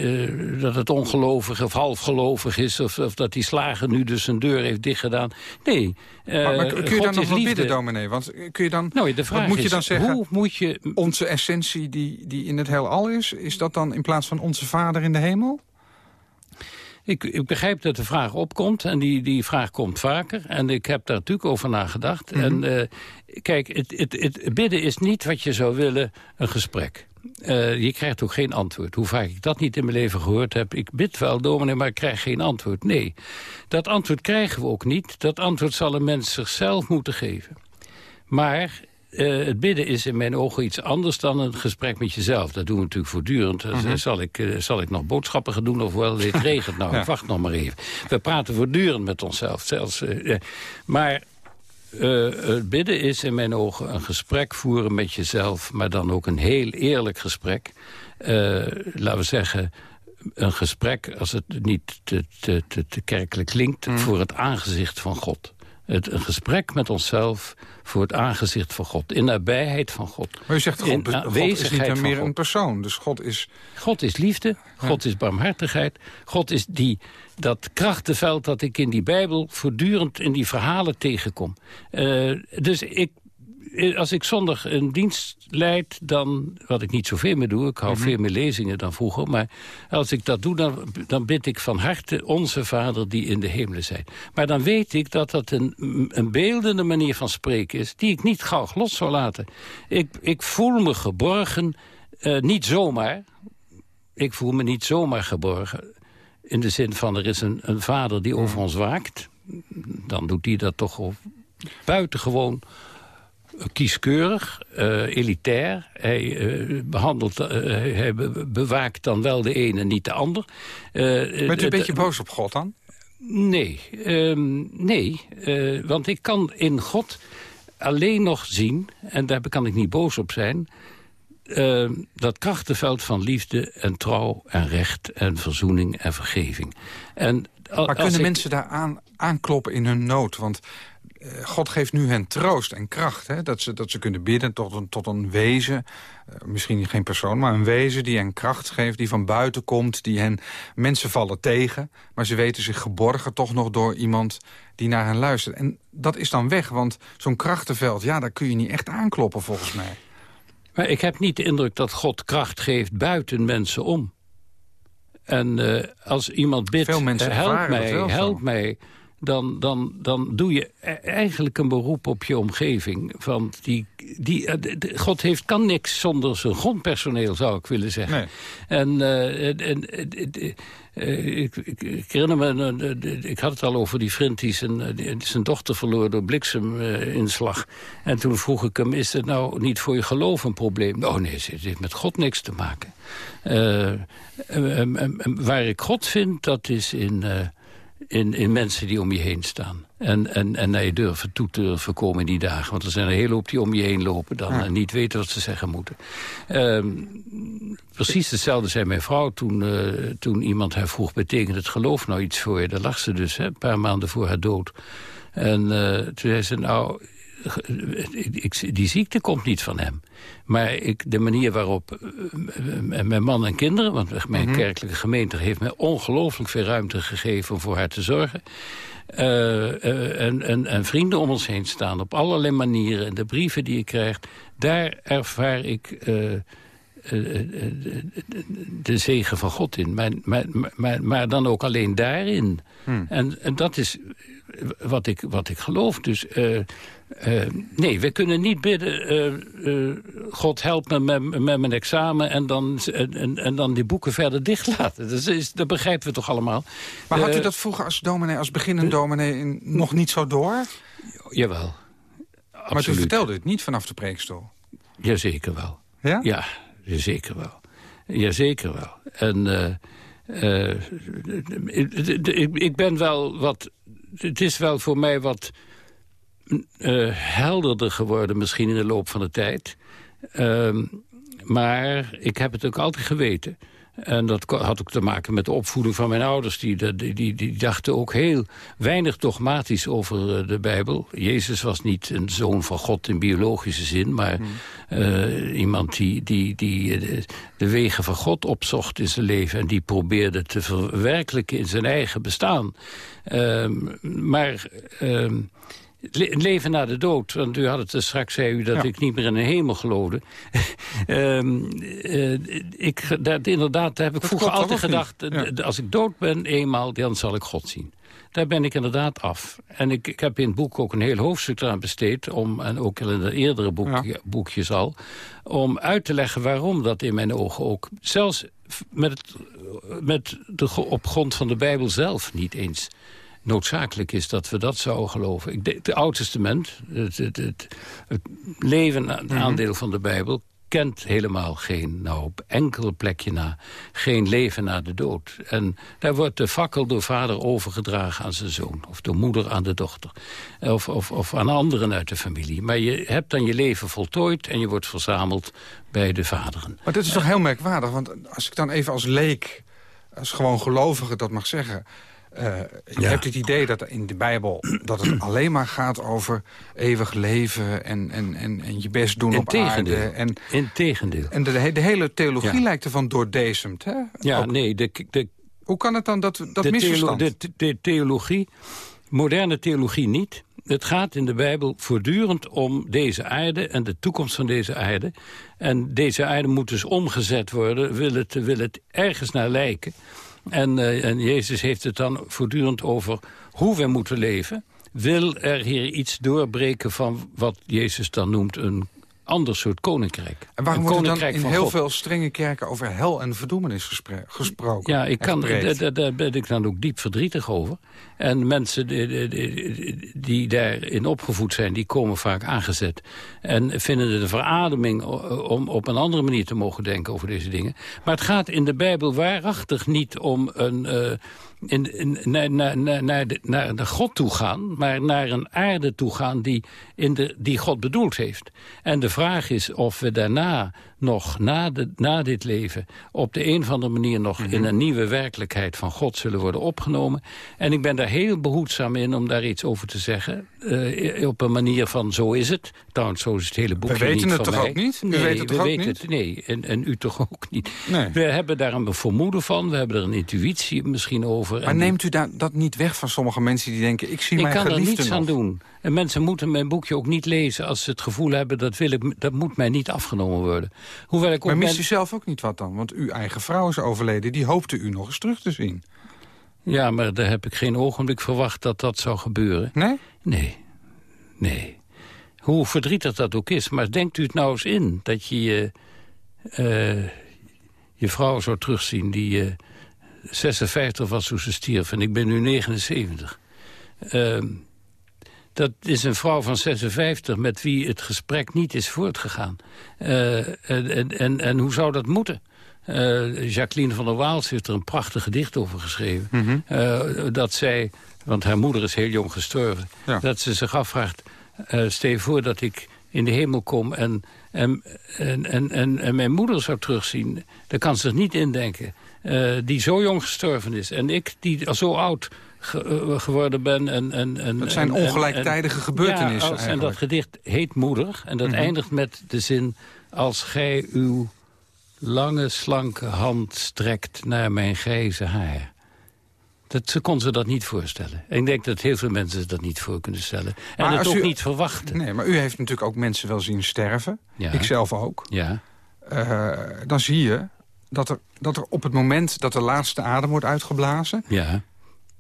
dat het ongelovig of halfgelovig is... Of, of, dat die slager nu dus zijn deur heeft dichtgedaan. Nee, maar, maar kun je dan nog wat bidden, dominee? Want kun je dan, nou, de vraag wat moet je dan zeggen? Hoe moet je... Onze essentie die, die in het heelal is, is dat dan in plaats van onze vader in de hemel? Ik, ik, begrijp dat de vraag opkomt en die, die vraag komt vaker. En ik heb daar natuurlijk over nagedacht. Mm En uh, kijk, het, het, het bidden is niet wat je zou willen, een gesprek. Uh, je krijgt ook geen antwoord. Hoe vaak ik dat niet in mijn leven gehoord heb. Ik bid wel, dominee, maar ik krijg geen antwoord. Nee, dat antwoord krijgen we ook niet. Dat antwoord zal een mens zichzelf moeten geven. Maar uh, het bidden is in mijn ogen iets anders dan een gesprek met jezelf. Dat doen we natuurlijk voortdurend. Uh zal, ik, uh, zal ik nog boodschappen gaan doen of wel het [laughs] regent? Nou, ja. wacht nog maar even. We praten voortdurend met onszelf. Zelfs, maar het bidden is in mijn ogen een gesprek voeren met jezelf... maar dan ook een heel eerlijk gesprek. laten we zeggen een gesprek, als het niet te, te, te, te kerkelijk klinkt... Mhm. voor het aangezicht van God. Het, een gesprek met onszelf voor het aangezicht van God. In nabijheid van God. Maar u zegt, God, God is niet meer een persoon. Dus God is... God is liefde, God is barmhartigheid. God is die, dat krachtenveld dat ik in die Bijbel voortdurend in die verhalen tegenkom. Uh, dus ik eh, als ik zondag een dienst leid, dan, wat ik niet zoveel meer doe... ik hou mhm. veel meer lezingen dan vroeger... maar als ik dat doe, dan, dan bid ik van harte onze Vader die in de hemelen zijn. Maar dan weet ik dat dat een, een beeldende manier van spreken is... die ik niet gauw los zou laten. Ik, ik voel me geborgen, uh, niet zomaar... ik voel me niet zomaar geborgen... in de zin van er is een, een vader die over mhm. ons waakt... dan doet hij dat toch buitengewoon kieskeurig, uh, elitair. Hij, uh, behandelt, uh, hij bewaakt dan wel de ene en niet de ander. Bent u een beetje boos op God dan? Nee, um, nee want ik kan in God alleen nog zien... en daar kan ik niet boos op zijn... Uh, dat krachtenveld van liefde en trouw en recht en verzoening en vergeving. En maar kunnen mensen daar aan, aankloppen in hun nood? Want God geeft nu hen troost en kracht. Hè? Dat, ze, dat ze kunnen bidden tot een, tot een wezen. Uh, misschien geen persoon, maar een wezen die hen kracht geeft. Die van buiten komt. Die hen, mensen vallen tegen. Maar ze weten zich geborgen toch nog door iemand die naar hen luistert. En dat is dan weg. Want zo'n krachtenveld, ja, daar kun je niet echt aankloppen volgens mij. Maar ik heb niet de indruk dat God kracht geeft buiten mensen om. En uh, als iemand bidt, Veel mensen help mij, help mij dan, dan, dan doe je e- eigenlijk een beroep op je omgeving. Want die, die, eh, God heeft, kan niks zonder zijn grondpersoneel, zou ik willen zeggen. En, uh, en uh, ik, ik, ik, herinner me, ik had het al over die vriend die zijn, zijn dochter verloor door blikseminslag. en toen vroeg ik hem, is het nou niet voor je geloof een probleem? Oh nee, het heeft met God niks te maken. waar ik God vind, dat is in in, in mensen die om je heen staan. En, en, en naar je durven toe te durven komen in die dagen. Want er zijn een hele hoop die om je heen lopen dan... en niet weten wat ze zeggen moeten. Uh, precies hetzelfde zei mijn vrouw toen, uh, toen iemand haar vroeg... betekent het geloof nou iets voor je? Daar lag ze dus, hè, een paar maanden voor haar dood. En uh, toen zei ze, nou, ik, die ziekte komt niet van hem. Maar ik, de manier waarop uh, mijn man en kinderen... want mijn mhm. kerkelijke gemeente heeft mij ongelooflijk veel ruimte gegeven... om voor haar te zorgen. Uh, en, en, en, vrienden om ons heen staan op allerlei manieren. En de brieven die ik krijg, daar ervaar ik... de zegen van God in. Maar, maar, maar, maar dan ook alleen daarin. Hmm. En, en dat is wat ik, wat ik geloof. Dus uh, uh, nee, we kunnen niet bidden... Uh, God help me met, met mijn examen... En dan, en, en dan die boeken verder dichtlaten. Dat, is, dat begrijpen we toch allemaal. Maar had u dat vroeger als dominee, als beginnend dominee... nog niet zo door? Jawel. Absoluut. Maar u vertelde het niet vanaf de preekstoel? Jazeker wel. Ja? Ja, zeker wel. Jazeker wel. En... Ik, ik ben wel wat het is wel voor mij wat uh, helderder geworden misschien in de loop van de tijd. Uh, maar ik heb het ook altijd geweten. En dat had ook te maken met de opvoeding van mijn ouders. Die, die, die, die dachten ook heel weinig dogmatisch over eh, de Bijbel. Jezus was niet een zoon van God in biologische zin... maar hmm. uh, iemand die, die, die de, de, wegen van God opzocht in zijn leven... en die probeerde te verwerkelijken in zijn eigen bestaan. Uh, maar... Leven na de dood. Want u had het straks, zei u, dat ik niet meer in de hemel geloofde. um, [laughs] uh, ik, dat, inderdaad, daar heb ik vroeger altijd gedacht... als ik dood ben eenmaal, dan zal ik God zien. Daar ben ik inderdaad af. En ik, ik heb in het boek ook een heel hoofdstuk eraan besteed... Om, en ook in de eerdere boek, boekjes al... om uit te leggen waarom dat in mijn ogen ook... zelfs met, het, met de, op grond van de Bijbel zelf niet eens noodzakelijk is dat we dat zouden geloven. Ik het Oud Testament, het, het, het, het leven, het mhm. aandeel van de Bijbel kent helemaal geen, nou op enkel plekje na, geen leven na de dood. En daar wordt de fakkel door vader overgedragen aan zijn zoon. Of door moeder aan de dochter. Of, of, of aan anderen uit de familie. Maar je hebt dan je leven voltooid en je wordt verzameld bij de vaderen. Maar dit is toch heel merkwaardig, want als ik dan even als leek... als gewoon gelovige dat mag zeggen... Uh, je hebt het idee dat in de Bijbel dat het [clears throat] alleen maar gaat over eeuwig leven en, en, en, en je best doen op aarde. En, Integendeel. En de, de hele theologie lijkt ervan doordezemd. Hè? Ja, nee. De, de, Hoe kan het dan dat, dat de misverstand? de, de theologie, moderne theologie niet. Het gaat in de Bijbel voortdurend om deze aarde en de toekomst van deze aarde. En deze aarde moet dus omgezet worden, wil het, wil het ergens naar lijken... En, uh, en Jezus heeft het dan voortdurend over hoe we moeten leven. Wil er hier iets doorbreken van wat Jezus dan noemt een ander soort koninkrijk. En waarom wordt er dan in heel veel strenge kerken over hel en verdoemenis gesproken? Ja, ik kan, daar, ben ik dan ook diep verdrietig over. En mensen die, die, die, daarin opgevoed zijn, die komen vaak aangezet. En vinden de verademing om op een andere manier te mogen denken over deze dingen. Maar het gaat in de Bijbel waarachtig niet om een... Uh, in, naar, naar, naar, de, naar de God toe gaan, maar naar een aarde toe gaan die, in de, die God bedoeld heeft. En de vraag is of we daarna nog, na, de, na dit leven... op de een of andere manier nog in mhm. een nieuwe werkelijkheid van God zullen worden opgenomen. En ik ben daar heel behoedzaam in om daar iets over te zeggen. Uh, op een manier van zo is het. Trouwens, zo is het hele boekje We weten niet het toch ook niet? Nee, weet het toch we weten niet? Het, nee, en, en u toch ook niet. Nee. We hebben daar een vermoeden van. We hebben er een intuïtie misschien over. Maar neemt u dat niet weg van sommige mensen die denken... ik zie ik mijn geliefde Ik kan er niets aan doen. En mensen moeten mijn boekje ook niet lezen als ze het gevoel hebben... dat, wil ik, dat moet mij niet afgenomen worden. Hoewel ik maar mist u zelf ook niet wat dan? Want uw eigen vrouw is overleden. Die hoopte u nog eens terug te zien. Ja, maar daar heb ik geen ogenblik verwacht dat dat zou gebeuren. Nee? Nee. Nee. Hoe verdrietig dat ook is. Maar denkt u het nou eens in dat je je, uh, je vrouw zou terugzien... die uh, 56 was toen ze stierf en ik ben nu 79. Uh, dat is een vrouw van 56 met wie het gesprek niet is voortgegaan. Uh, en, en, en hoe zou dat moeten? Uh, Jacqueline van der Waals heeft er een prachtig gedicht over geschreven. Mm dat zij, want haar moeder is heel jong gestorven... dat ze zich afvraagt, stel je voor dat ik in de hemel kom... en, en, en, en, en mijn moeder zou terugzien. Dat kan ze zich niet indenken. die zo jong gestorven is. En ik, die zo oud eh, geworden ben. En, en, en, dat zijn ongelijktijdige gebeurtenissen ja, En dat gedicht heet Moeder. En dat mhm. eindigt met de zin... Als gij uw lange, slanke hand strekt naar mijn grijze haar. Dat, ze kon ze dat niet voorstellen. En ik denk dat heel veel mensen dat niet voor kunnen stellen. En maar het ook niet verwachten. Nee, maar u heeft natuurlijk ook mensen wel zien sterven. Ja. Ikzelf ook. Ja. Uh, dan zie je dat er, dat er op het moment dat de laatste adem wordt uitgeblazen... Ja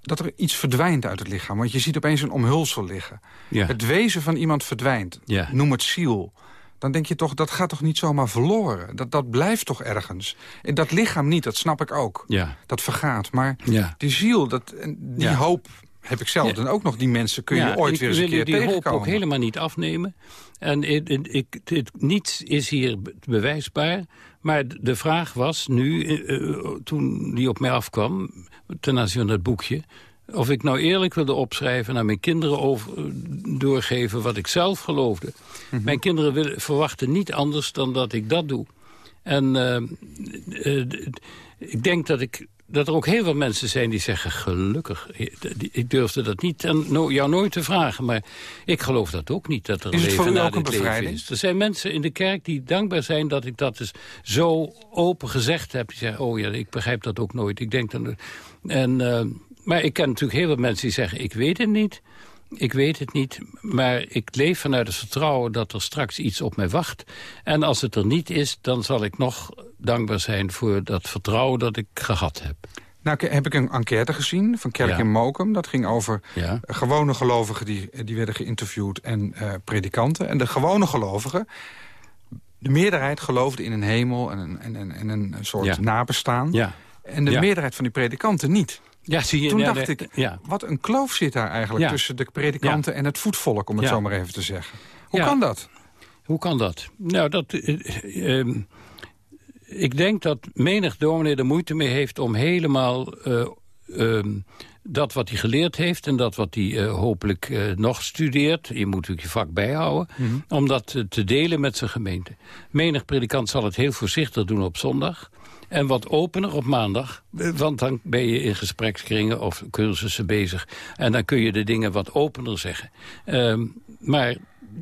dat er iets verdwijnt uit het lichaam. Want je ziet opeens een omhulsel liggen. Het wezen van iemand verdwijnt. Noem het ziel. Dan denk je toch, dat gaat toch niet zomaar verloren? Dat, dat blijft toch ergens? En dat lichaam niet, dat snap ik ook. Dat vergaat. Maar die ziel, dat, die hoop heb ik zelf dan ook nog. Die mensen kun je ooit weer eens een keer die tegenkomen. hoop ook helemaal niet afnemen. En ik, ik, niets is hier bewijsbaar. Maar de vraag was nu, eh, eh, toen die op mij afkwam ten aanzien van het boekje... of ik nou eerlijk wilde opschrijven naar mijn kinderen over, doorgeven... wat ik zelf geloofde. Mhm. Mijn kinderen verwachten niet anders dan dat ik dat doe. En uh, ik denk dat ik dat er ook heel veel mensen zijn die zeggen... gelukkig, ik durfde dat niet aan jou nooit te vragen... maar ik geloof dat ook niet, dat er een leven na dit leven is. Er zijn mensen in de kerk die dankbaar zijn dat ik dat dus zo open gezegd heb. Die zeggen, oh ja, ik begrijp dat ook nooit. Ik denk dan... En, uh, maar ik ken natuurlijk heel veel mensen die zeggen, ik weet het niet... Ik weet het niet, maar ik leef vanuit het vertrouwen dat er straks iets op mij wacht. En als het er niet is, dan zal ik nog dankbaar zijn voor dat vertrouwen dat ik gehad heb. Nou heb ik een enquête gezien van Kerk in Mokum. Dat ging over gewone gelovigen die, die werden geïnterviewd en uh, predikanten. En de gewone gelovigen, de meerderheid geloofde in een hemel en een, en, en, een soort nabestaan. En de meerderheid van die predikanten niet. Ja, zie je, Toen dacht ik, ja. wat een kloof zit daar eigenlijk tussen de predikanten en het voetvolk, om het zo maar even te zeggen. Hoe kan dat? Hoe kan dat? Nou, dat... Uh, ik denk dat menig dominee er moeite mee heeft om helemaal... Uh, dat wat hij geleerd heeft en dat wat hij uh, hopelijk uh, nog studeert... je moet natuurlijk je vak bijhouden... Mm -hmm. om dat te delen met zijn gemeente. Menig predikant zal het heel voorzichtig doen op zondag... En wat opener op maandag, want dan ben je in gesprekskringen of cursussen bezig. En dan kun je de dingen wat opener zeggen. Um, maar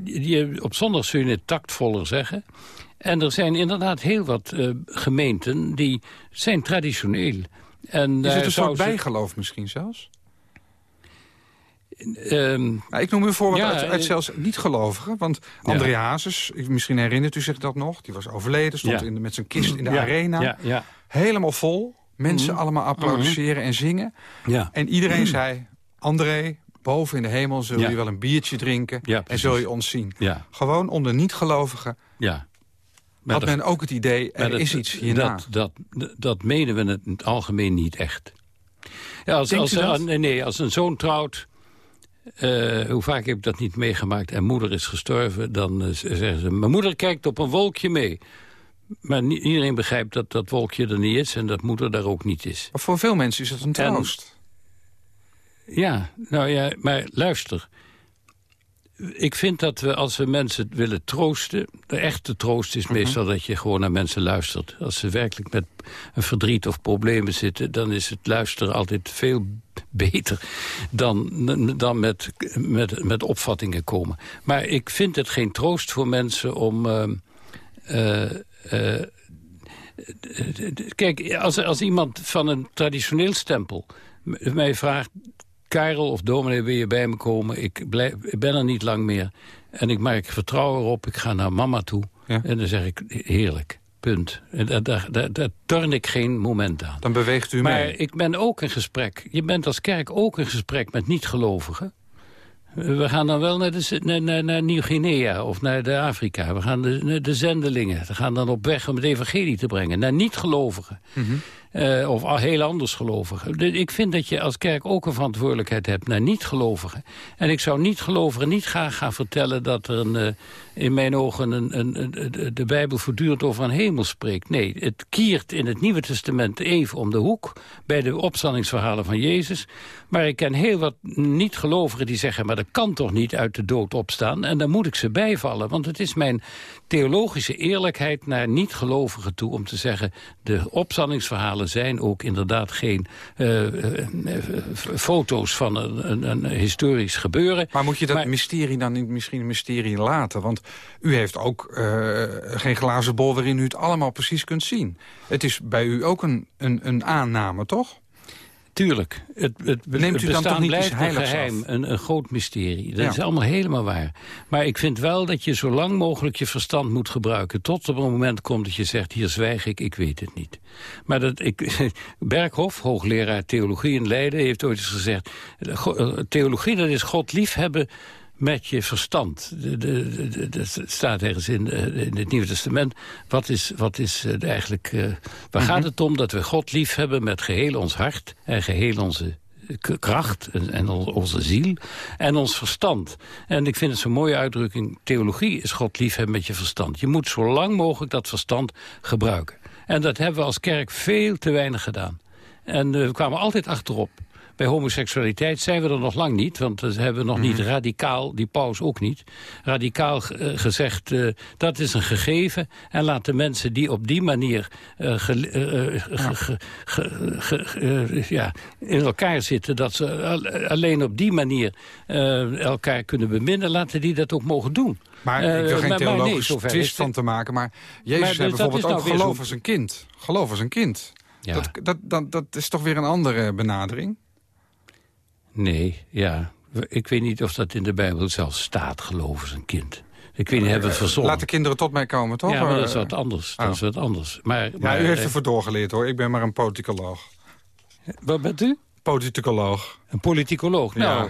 je, op zondag zul je het tactvoller zeggen. En er zijn inderdaad heel wat uh, gemeenten die zijn traditioneel. En, Is het een soort bijgeloof misschien zelfs? Um, nou, ik noem u een voorbeeld ja, uit, uit, eh, zelfs niet-gelovigen. Want André ja. Hazes, misschien herinnert u zich dat nog... die was overleden, stond in de, met zijn kist in de arena. Helemaal vol. Mensen mm allemaal applaudisseren mm en zingen. En iedereen mm zei... André, boven in de hemel zul je wel een biertje drinken... en zul je ons zien. Gewoon onder niet-gelovigen... Ja. had men ook het idee, er dat, is iets hierna. Dat, dat, dat menen we in het algemeen niet echt. Ja, als, als, nee, als een zoon trouwt uh, hoe vaak heb ik dat niet meegemaakt en moeder is gestorven... dan uh, zeggen ze, mijn moeder kijkt op een wolkje mee. Maar iedereen begrijpt dat dat wolkje er niet is... en dat moeder daar ook niet is. Maar voor veel mensen is het een troost. ja, nou ja, maar luister. Ik vind dat we als we mensen willen troosten... de echte troost is mhm. meestal dat je gewoon naar mensen luistert. Als ze werkelijk met een verdriet of problemen zitten... dan is het luisteren altijd veel beter dan, dan met, met, met opvattingen komen. Maar ik vind het geen troost voor mensen om... Uh, kijk, als, als iemand van een traditioneel stempel mij vraagt... Karel of dominee, wil je bij me komen? Ik, blijf, ik ben er niet lang meer. En ik maak vertrouwen erop, ik ga naar mama toe. En dan zeg ik, heerlijk, punt. Daar, daar, daar, daar turn ik geen moment aan. Dan beweegt u maar mee. Maar ik ben ook in gesprek. Je bent als kerk ook in gesprek met niet-gelovigen. We gaan dan wel naar, de, naar, naar Nieuw-Guinea of naar de Afrika. We gaan de, de zendelingen. We gaan dan op weg om het evangelie te brengen. Naar niet-gelovigen. Mm uh, of heel anders gelovigen. Ik vind dat je als kerk ook een verantwoordelijkheid hebt naar niet-gelovigen. En ik zou niet-gelovigen niet graag gaan vertellen... dat er uh, in mijn ogen een, een, de Bijbel voortdurend over een hemel spreekt. Nee, het kiert in het Nieuwe Testament even om de hoek... bij de opstandingsverhalen van Jezus. Maar ik ken heel wat niet-gelovigen die zeggen... maar dat kan toch niet uit de dood opstaan? En dan moet ik ze bijvallen, want het is mijn theologische eerlijkheid... naar niet-gelovigen toe om te zeggen... de opstandingsverhalen zijn ook inderdaad geen uh, foto's van een, een, een, historisch gebeuren. Maar moet je dat mysterie dan niet misschien een mysterie laten? Want u heeft ook uh, geen glazen bol waarin u het allemaal precies kunt zien. Het is bij u ook een, een, een aanname, toch? Tuurlijk. Het, het, Neemt u dan toch niet blijft een geheim, een, een, groot mysterie. Dat is allemaal helemaal waar. Maar ik vind wel dat je zo lang mogelijk je verstand moet gebruiken... tot op een moment komt dat je zegt, hier zwijg ik, ik weet het niet. Maar dat ik, [laughs] Berghof, hoogleraar theologie in Leiden... heeft ooit eens gezegd, eh, theologie dat is God liefhebben met je verstand. Het staat ergens in, eh, in, het Nieuwe Testament. Wat is, wat is uh, eigenlijk... Uh, waar gaat mhm. het om dat we God lief hebben met geheel ons hart... en geheel onze kracht en, en, onze ziel en ons verstand. En ik vind het zo'n mooie uitdrukking... theologie is God lief hebben met je verstand. Je moet zo lang mogelijk dat verstand gebruiken. En dat hebben we als kerk veel te weinig gedaan. En we kwamen altijd achterop. Bij homoseksualiteit zijn we er nog lang niet. Want we hebben nog niet mhm. radicaal, die paus ook niet... radicaal uh, gezegd, uh, dat is een gegeven... en laat de mensen die op die manier ja, in elkaar zitten... dat ze alleen op die manier elkaar kunnen beminnen... laten die dat ook mogen doen. Maar ik wil geen theologisch nee, twist van te maken... maar Jezus maar, heeft bijvoorbeeld ook nou geloof als een kind. Geloof als een kind. Ja. Dat, dat, dat, dat is toch weer een andere benadering? Nee, ja. Ik weet niet of dat in de Bijbel zelf staat, geloven een kind. Ik weet niet, hebben we het verzonnen. Laat de kinderen tot mij komen, toch? Ja, maar dat is wat anders. Dat is oh. wat anders. Maar, maar, u heeft ervoor doorgeleerd, hoor. Ik ben maar een politicoloog. Wat bent u? Politicoloog. Een politicoloog, nou...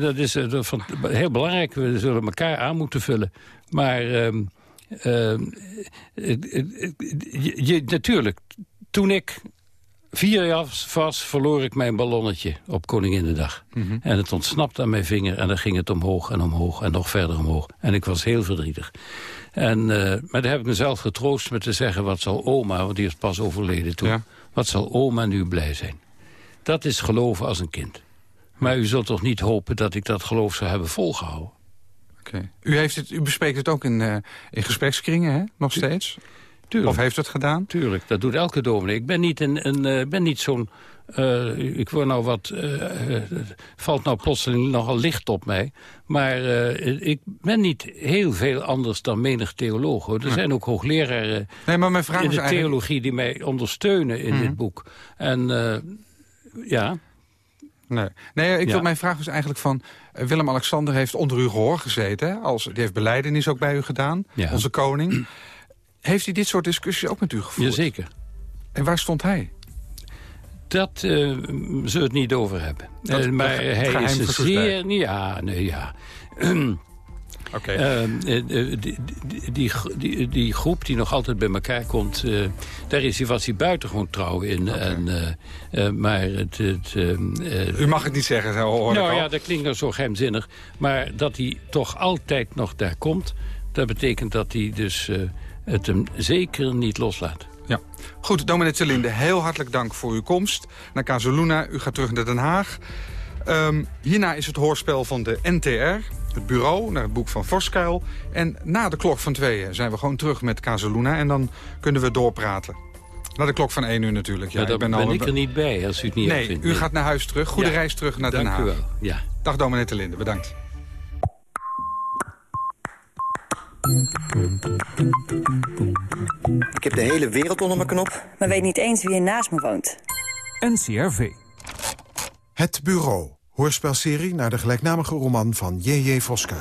Dat is uh, heel belangrijk. We zullen elkaar aan moeten vullen. Maar uh, uh, je, natuurlijk, toen ik Vier jaar vast verloor ik mijn ballonnetje op Koninginnedag. Mm En het ontsnapte aan mijn vinger en dan ging het omhoog en omhoog en nog verder omhoog. En ik was heel verdrietig. En, uh, maar daar heb ik mezelf getroost met te zeggen... wat zal oma, want die is pas overleden toen... wat zal oma nu blij zijn? Dat is geloven als een kind. Maar u zult toch niet hopen dat ik dat geloof zou hebben volgehouden? Oké. U, heeft het, u bespreekt het ook in, uh, in gesprekskringen, hè? nog steeds? Of heeft het gedaan? Tuurlijk, dat doet elke dominee. Ik ben niet, een, een, uh, ben niet zo'n... Uh, ik word nou wat... Uh, valt nou plotseling nogal licht op mij. Maar ik ben niet heel veel anders dan menig theoloog. Hoor. Er zijn ook hoogleraren nee, maar mijn vraag in de eigenlijk... theologie... die mij ondersteunen in dit mhm. boek. En ja... Nee, nee ik wil, mijn vraag is eigenlijk van... Willem-Alexander heeft onder uw gehoor gezeten. Hè? Als, die heeft beleidenis ook bij u gedaan, onze koning. Heeft hij dit soort discussies ook met u gevoerd? Jazeker. En waar stond hij? Dat uh, zullen we het niet over hebben. Dat, uh, maar hij is zeer... Ja, nee, ja. [clears throat] Okay. Uh, die, die, die, die, groep die nog altijd bij elkaar komt... daar is hij, was hij buitengewoon trouw in. Okay. En, maar het... het U mag het niet zeggen, hoor Nou ja, dat klinkt nou zo geheimzinnig. Maar dat hij toch altijd nog daar komt... dat betekent dat hij dus het hem zeker niet loslaat. Ja. Goed, dominee Telinde, heel hartelijk dank voor uw komst naar Casaluna. U gaat terug naar Den Haag. Um, hierna is het hoorspel van de NTR, het bureau, naar het boek van Voskuil. En na de klok van tweeën zijn we gewoon terug met Casaluna en dan kunnen we doorpraten. Na de klok van 1 uur natuurlijk. Ja, ik ben, ben ik er niet bij als u het niet Nee, vindt. u gaat naar huis terug. Goede reis terug naar Den Haag. Dank u wel. Ja. Dag dominee Linde, bedankt. Ik heb de hele wereld onder mijn knop. Maar weet niet eens wie er naast me woont. NCRV. Het Bureau. Hoorspelserie naar de gelijknamige roman van J.J. Voska.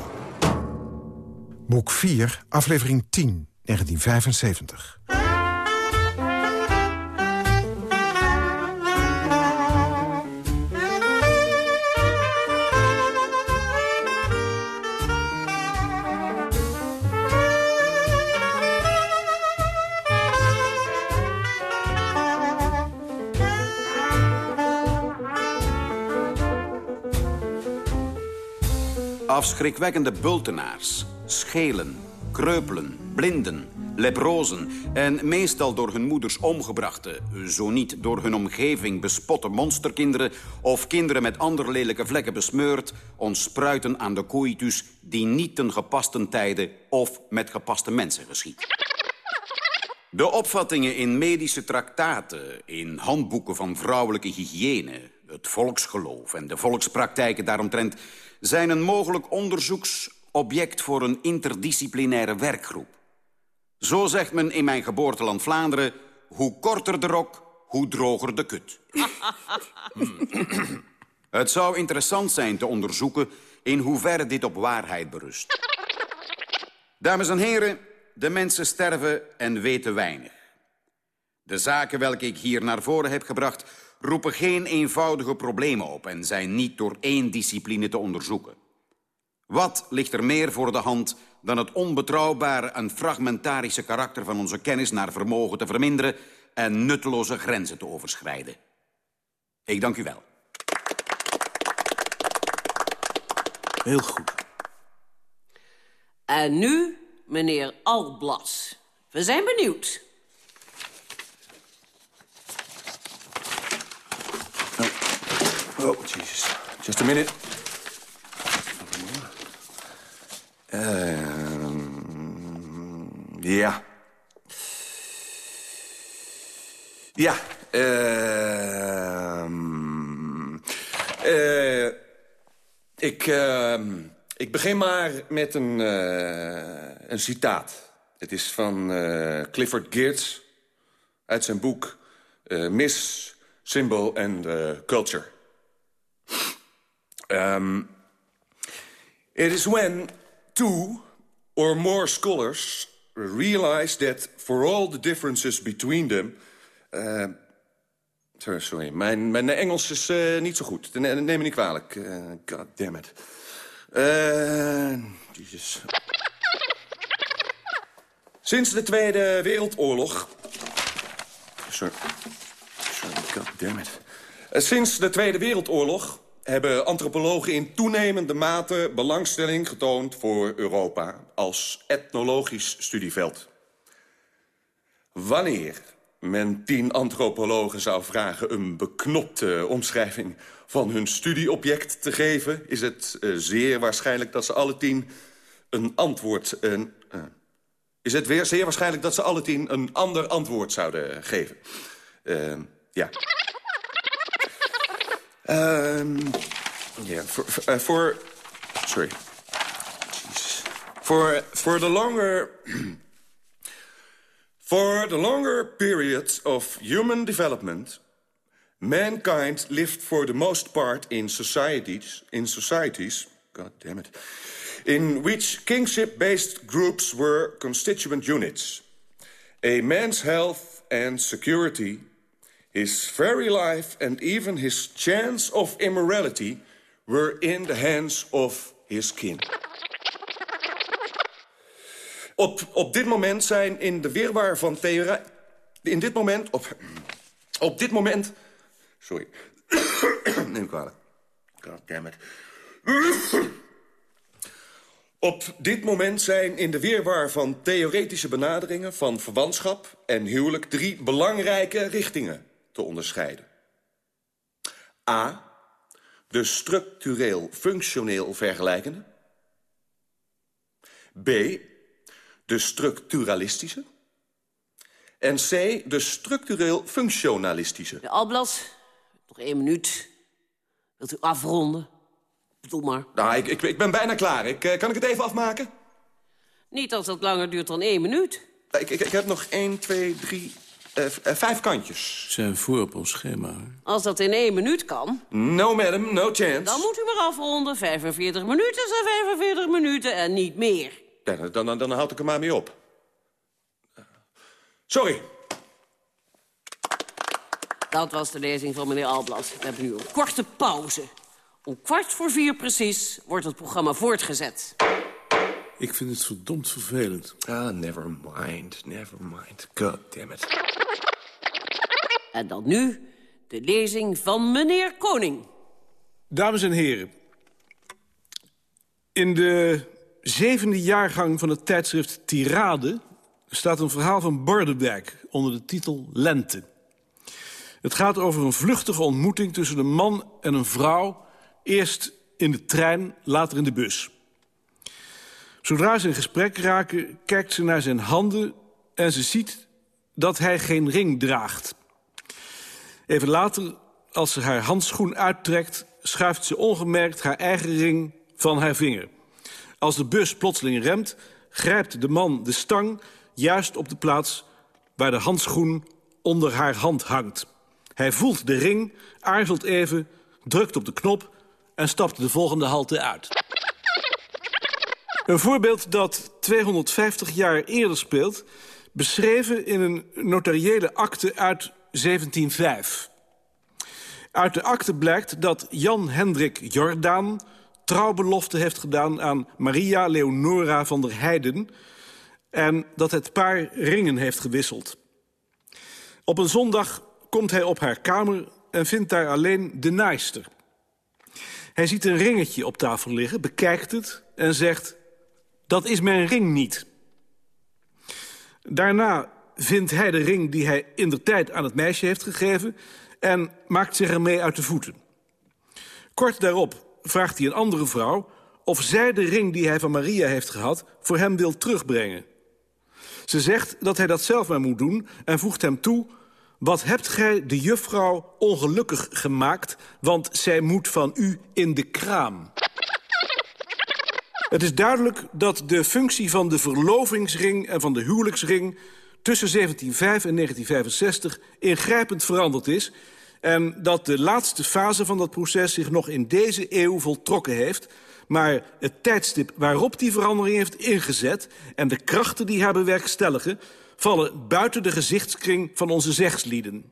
Boek 4, aflevering 10, 1975. Afschrikwekkende bultenaars, schelen, kreupelen, blinden, leprozen... en meestal door hun moeders omgebrachte, zo niet door hun omgeving bespotte monsterkinderen... of kinderen met andere lelijke vlekken besmeurd... ontspruiten aan de coitus die niet ten gepaste tijden... of met gepaste mensen geschiet. De opvattingen in medische traktaten, in handboeken van vrouwelijke hygiëne... het volksgeloof en de volkspraktijken daaromtrent zijn een mogelijk onderzoeksobject voor een interdisciplinaire werkgroep. Zo zegt men in mijn geboorteland Vlaanderen... hoe korter de rok, hoe droger de kut. [laughs] Het zou interessant zijn te onderzoeken in hoeverre dit op waarheid berust. Dames en heren, de mensen sterven en weten weinig. De zaken welke ik hier naar voren heb gebracht roepen geen eenvoudige problemen op... en zijn niet door één discipline te onderzoeken. Wat ligt er meer voor de hand dan het onbetrouwbare en fragmentarische karakter van onze kennis naar vermogen te verminderen en nutteloze grenzen te overschrijden? Ik dank u wel. Heel goed. En nu, meneer Alblas. We zijn benieuwd. Oh, Jesus. Just a minute. Uh, ja. Ja. Uh, uh, ik, ehm, ik begin maar met een, eh, een citaat. Het is van eh, Clifford Geertz uit zijn boek Miss, Symbol and Culture. Um, it is when two or more scholars realize that for all the differences between them... Uh, sorry, mijn, mijn Engels is uh, niet zo goed. Neem me niet kwalijk. Uh, God damn it. Jesus. Sinds de Tweede Wereldoorlog... Sorry. Sorry, god damn it. sinds de Tweede Wereldoorlog hebben antropologen in toenemende mate belangstelling getoond voor Europa als etnologisch studieveld. Wanneer men tien antropologen zou vragen een beknopte omschrijving van hun studieobject te geven... is het uh, zeer waarschijnlijk dat ze alle tien een antwoord... Uh, uh, is het weer zeer waarschijnlijk dat ze alle tien een ander antwoord zouden geven. ja. Um, yeah, for, for, uh, for sorry. For for the longer [clears throat] for the longer periods of human development, mankind lived for the most part in societies in societies. God damn it. In which kingship-based groups were constituent units. A man's health and security his very life and even his chance of immorality were in the hands of his kin. Op, op dit moment zijn in de weerwaar van theorie... In dit moment... Op, op dit moment... Sorry. [coughs] Neem kwalijk. Op dit moment zijn in de weerwaar van theoretische benaderingen... van verwantschap en huwelijk drie belangrijke richtingen te onderscheiden. A. De structureel-functioneel vergelijkende. B. De structuralistische. En C. De structureel-functionalistische. De Alblas, nog één minuut. Wilt u afronden? Bedoel maar. Nou, ik, ik, ik ben bijna klaar. Ik, uh, kan ik het even afmaken? Niet als dat langer duurt dan één minuut. Ik, ik, ik heb nog één, twee, drie, uh, vijf kantjes. Zijn voor op ons schema. Als dat in één minuut kan. No, madam, no chance. Dan moet u maar afronden. 45 minuten zijn 45 minuten en niet meer. Ja, dan, dan, dan houd ik er maar mee op. Sorry. Dat was de lezing van meneer Alblas. We hebben nu een korte pauze. Om kwart voor vier precies wordt het programma voortgezet. Ik vind het verdomd vervelend. Ah, never mind, never mind. God damn it. En dan nu de lezing van meneer Koning. Dames en heren. In de zevende jaargang van het tijdschrift Tirade... staat een verhaal van Borderdijk onder de titel Lente. Het gaat over een vluchtige ontmoeting tussen een man en een vrouw... eerst in de trein, later in de bus. Zodra ze in gesprek raken, kijkt ze naar zijn handen... en ze ziet dat hij geen ring draagt. Even later, als ze haar handschoen uittrekt... schuift ze ongemerkt haar eigen ring van haar vinger. Als de bus plotseling remt, grijpt de man de stang... juist op de plaats waar de handschoen onder haar hand hangt. Hij voelt de ring, aarzelt even, drukt op de knop... en stapt de volgende halte uit. Een voorbeeld dat 250 jaar eerder speelt... beschreven in een notariële akte uit 1705. Uit de akte blijkt dat Jan Hendrik Jordaan... trouwbelofte heeft gedaan aan Maria Leonora van der Heijden... en dat het paar ringen heeft gewisseld. Op een zondag komt hij op haar kamer en vindt daar alleen de naaister. Hij ziet een ringetje op tafel liggen, bekijkt het en zegt... dat is mijn ring niet. Daarna vindt hij de ring die hij in de tijd aan het meisje heeft gegeven... en maakt zich ermee uit de voeten. Kort daarop vraagt hij een andere vrouw... of zij de ring die hij van Maria heeft gehad voor hem wil terugbrengen. Ze zegt dat hij dat zelf maar moet doen en voegt hem toe... Wat hebt gij de juffrouw ongelukkig gemaakt, want zij moet van u in de kraam. Het is duidelijk dat de functie van de verlovingsring en van de huwelijksring... tussen 1705 en 1965 ingrijpend veranderd is... en dat de laatste fase van dat proces zich nog in deze eeuw voltrokken heeft... maar het tijdstip waarop die verandering heeft ingezet... en de krachten die haar bewerkstelligen vallen buiten de gezichtskring van onze zegslieden.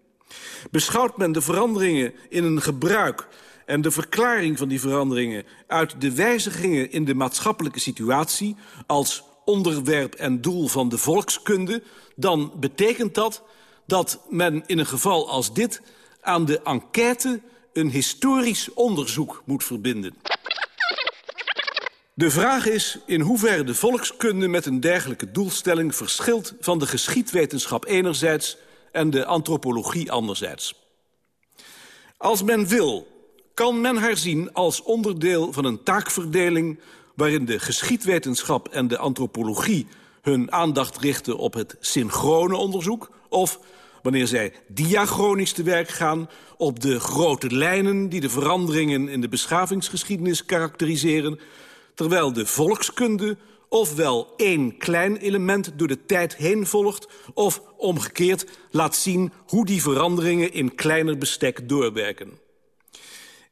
Beschouwt men de veranderingen in een gebruik en de verklaring van die veranderingen uit de wijzigingen in de maatschappelijke situatie als onderwerp en doel van de volkskunde, dan betekent dat dat men in een geval als dit aan de enquête een historisch onderzoek moet verbinden. De vraag is in hoeverre de volkskunde met een dergelijke doelstelling verschilt van de geschiedwetenschap enerzijds en de antropologie anderzijds. Als men wil, kan men haar zien als onderdeel van een taakverdeling waarin de geschiedwetenschap en de antropologie hun aandacht richten op het synchrone onderzoek of wanneer zij diachronisch te werk gaan op de grote lijnen die de veranderingen in de beschavingsgeschiedenis karakteriseren terwijl de volkskunde ofwel één klein element door de tijd heen volgt... of omgekeerd laat zien hoe die veranderingen in kleiner bestek doorwerken.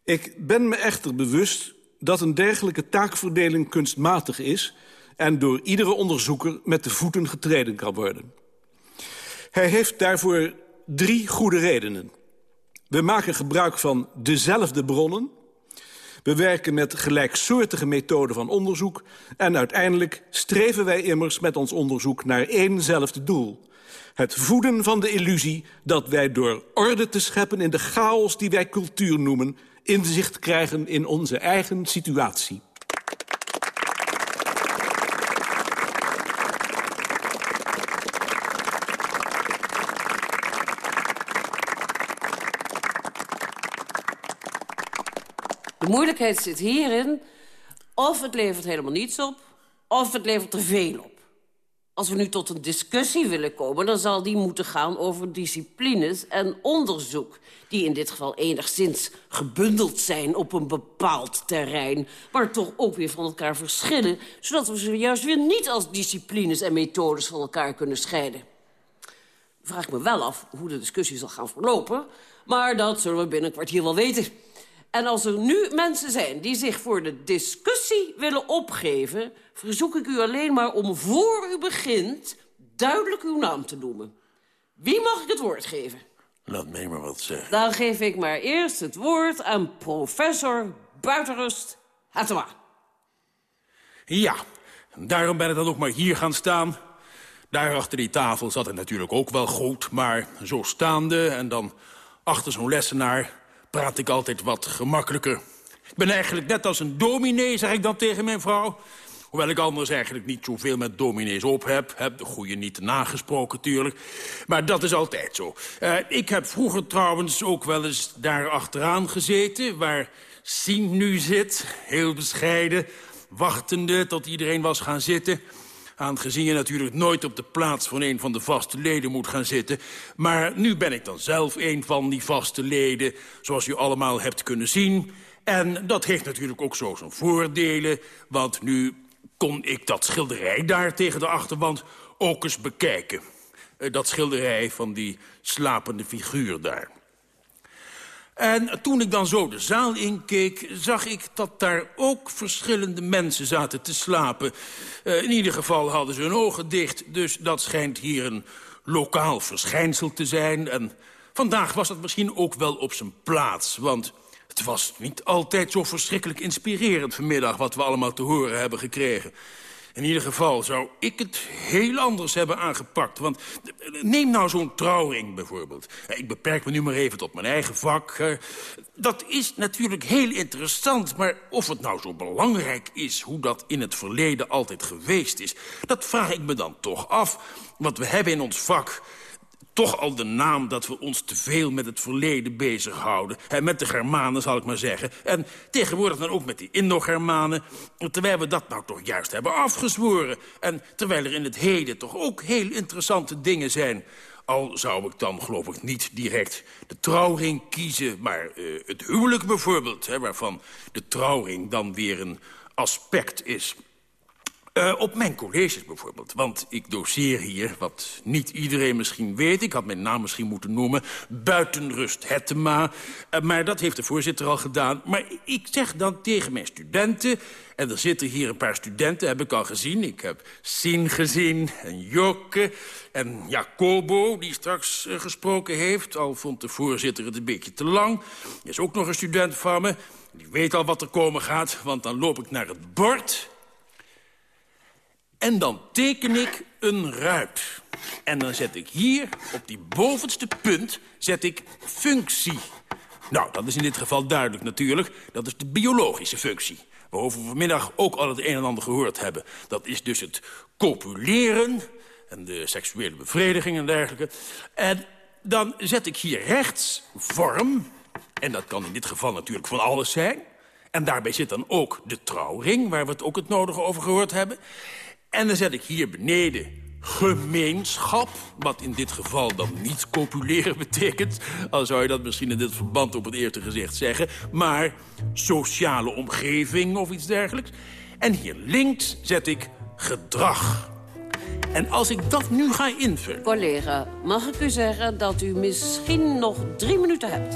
Ik ben me echter bewust dat een dergelijke taakverdeling kunstmatig is... en door iedere onderzoeker met de voeten getreden kan worden. Hij heeft daarvoor drie goede redenen. We maken gebruik van dezelfde bronnen... We werken met gelijksoortige methoden van onderzoek... en uiteindelijk streven wij immers met ons onderzoek naar éénzelfde doel. Het voeden van de illusie dat wij door orde te scheppen... in de chaos die wij cultuur noemen... inzicht krijgen in onze eigen situatie. De moeilijkheid zit hierin... of het levert helemaal niets op, of het levert er veel op. Als we nu tot een discussie willen komen... dan zal die moeten gaan over disciplines en onderzoek... die in dit geval enigszins gebundeld zijn op een bepaald terrein... maar toch ook weer van elkaar verschillen... zodat we ze juist weer niet als disciplines en methodes van elkaar kunnen scheiden. Vraag me wel af hoe de discussie zal gaan verlopen... maar dat zullen we binnen een kwartier wel weten... En als er nu mensen zijn die zich voor de discussie willen opgeven... verzoek ik u alleen maar om voor u begint duidelijk uw naam te noemen. Wie mag ik het woord geven? Laat mij maar wat zeggen. Dan geef ik maar eerst het woord aan professor Buitenrust Hatema. Ja, daarom ben ik dan ook maar hier gaan staan. Daar achter die tafel zat het natuurlijk ook wel goed, maar zo staande en dan achter zo'n lessenaar praat ik altijd wat gemakkelijker. Ik ben eigenlijk net als een dominee, zeg ik dan tegen mijn vrouw. Hoewel ik anders eigenlijk niet zoveel met dominees op heb. Heb de goede niet nagesproken, natuurlijk. Maar dat is altijd zo. Uh, ik heb vroeger trouwens ook wel eens daar achteraan gezeten... waar Sien nu zit, heel bescheiden... wachtende tot iedereen was gaan zitten... Aangezien je natuurlijk nooit op de plaats van een van de vaste leden moet gaan zitten. Maar nu ben ik dan zelf een van die vaste leden, zoals u allemaal hebt kunnen zien. En dat heeft natuurlijk ook zo zijn voordelen, want nu kon ik dat schilderij daar tegen de achterwand ook eens bekijken. Eh, dat schilderij van die slapende figuur daar. En toen ik dan zo de zaal inkeek, zag ik dat daar ook verschillende mensen zaten te slapen. Uh, in ieder geval hadden ze hun ogen dicht, dus dat schijnt hier een lokaal verschijnsel te zijn. En vandaag was dat misschien ook wel op zijn plaats, want... Het was niet altijd zo verschrikkelijk inspirerend vanmiddag... wat we allemaal te horen hebben gekregen. In ieder geval zou ik het heel anders hebben aangepakt. Want neem nou zo'n trouwring bijvoorbeeld. Ik beperk me nu maar even tot mijn eigen vak. Dat is natuurlijk heel interessant, maar of het nou zo belangrijk is... hoe dat in het verleden altijd geweest is, dat vraag ik me dan toch af. Want we hebben in ons vak toch al de naam dat we ons te veel met het verleden bezighouden. En met de Germanen, zal ik maar zeggen. En tegenwoordig dan ook met die Indo-Germanen. Terwijl we dat nou toch juist hebben afgezworen. En terwijl er in het heden toch ook heel interessante dingen zijn. Al zou ik dan, geloof ik, niet direct de trouwring kiezen... maar uh, het huwelijk bijvoorbeeld, hè, waarvan de trouwring dan weer een aspect is... Uh, op mijn colleges bijvoorbeeld. Want ik doseer hier, wat niet iedereen misschien weet... ik had mijn naam misschien moeten noemen, Buitenrust Hettema. Uh, maar dat heeft de voorzitter al gedaan. Maar ik zeg dan tegen mijn studenten... en er zitten hier een paar studenten, heb ik al gezien. Ik heb Sien gezien, en Jokke, en Jacobo... die straks uh, gesproken heeft, al vond de voorzitter het een beetje te lang. Is ook nog een student van me. Die weet al wat er komen gaat, want dan loop ik naar het bord... En dan teken ik een ruit. En dan zet ik hier, op die bovenste punt, zet ik functie. Nou, dat is in dit geval duidelijk natuurlijk. Dat is de biologische functie. Waarover we vanmiddag ook al het een en ander gehoord hebben. Dat is dus het copuleren en de seksuele bevrediging en dergelijke. En dan zet ik hier rechts vorm. En dat kan in dit geval natuurlijk van alles zijn. En daarbij zit dan ook de trouwring, waar we het ook het nodige over gehoord hebben. En dan zet ik hier beneden gemeenschap, wat in dit geval dan niet copuleren [laughs] betekent... al zou je dat misschien in dit verband op het eerste gezicht zeggen... maar sociale omgeving of iets dergelijks. En hier links zet ik gedrag. En als ik dat nu ga invullen... Collega, mag ik u zeggen dat u misschien nog drie minuten hebt?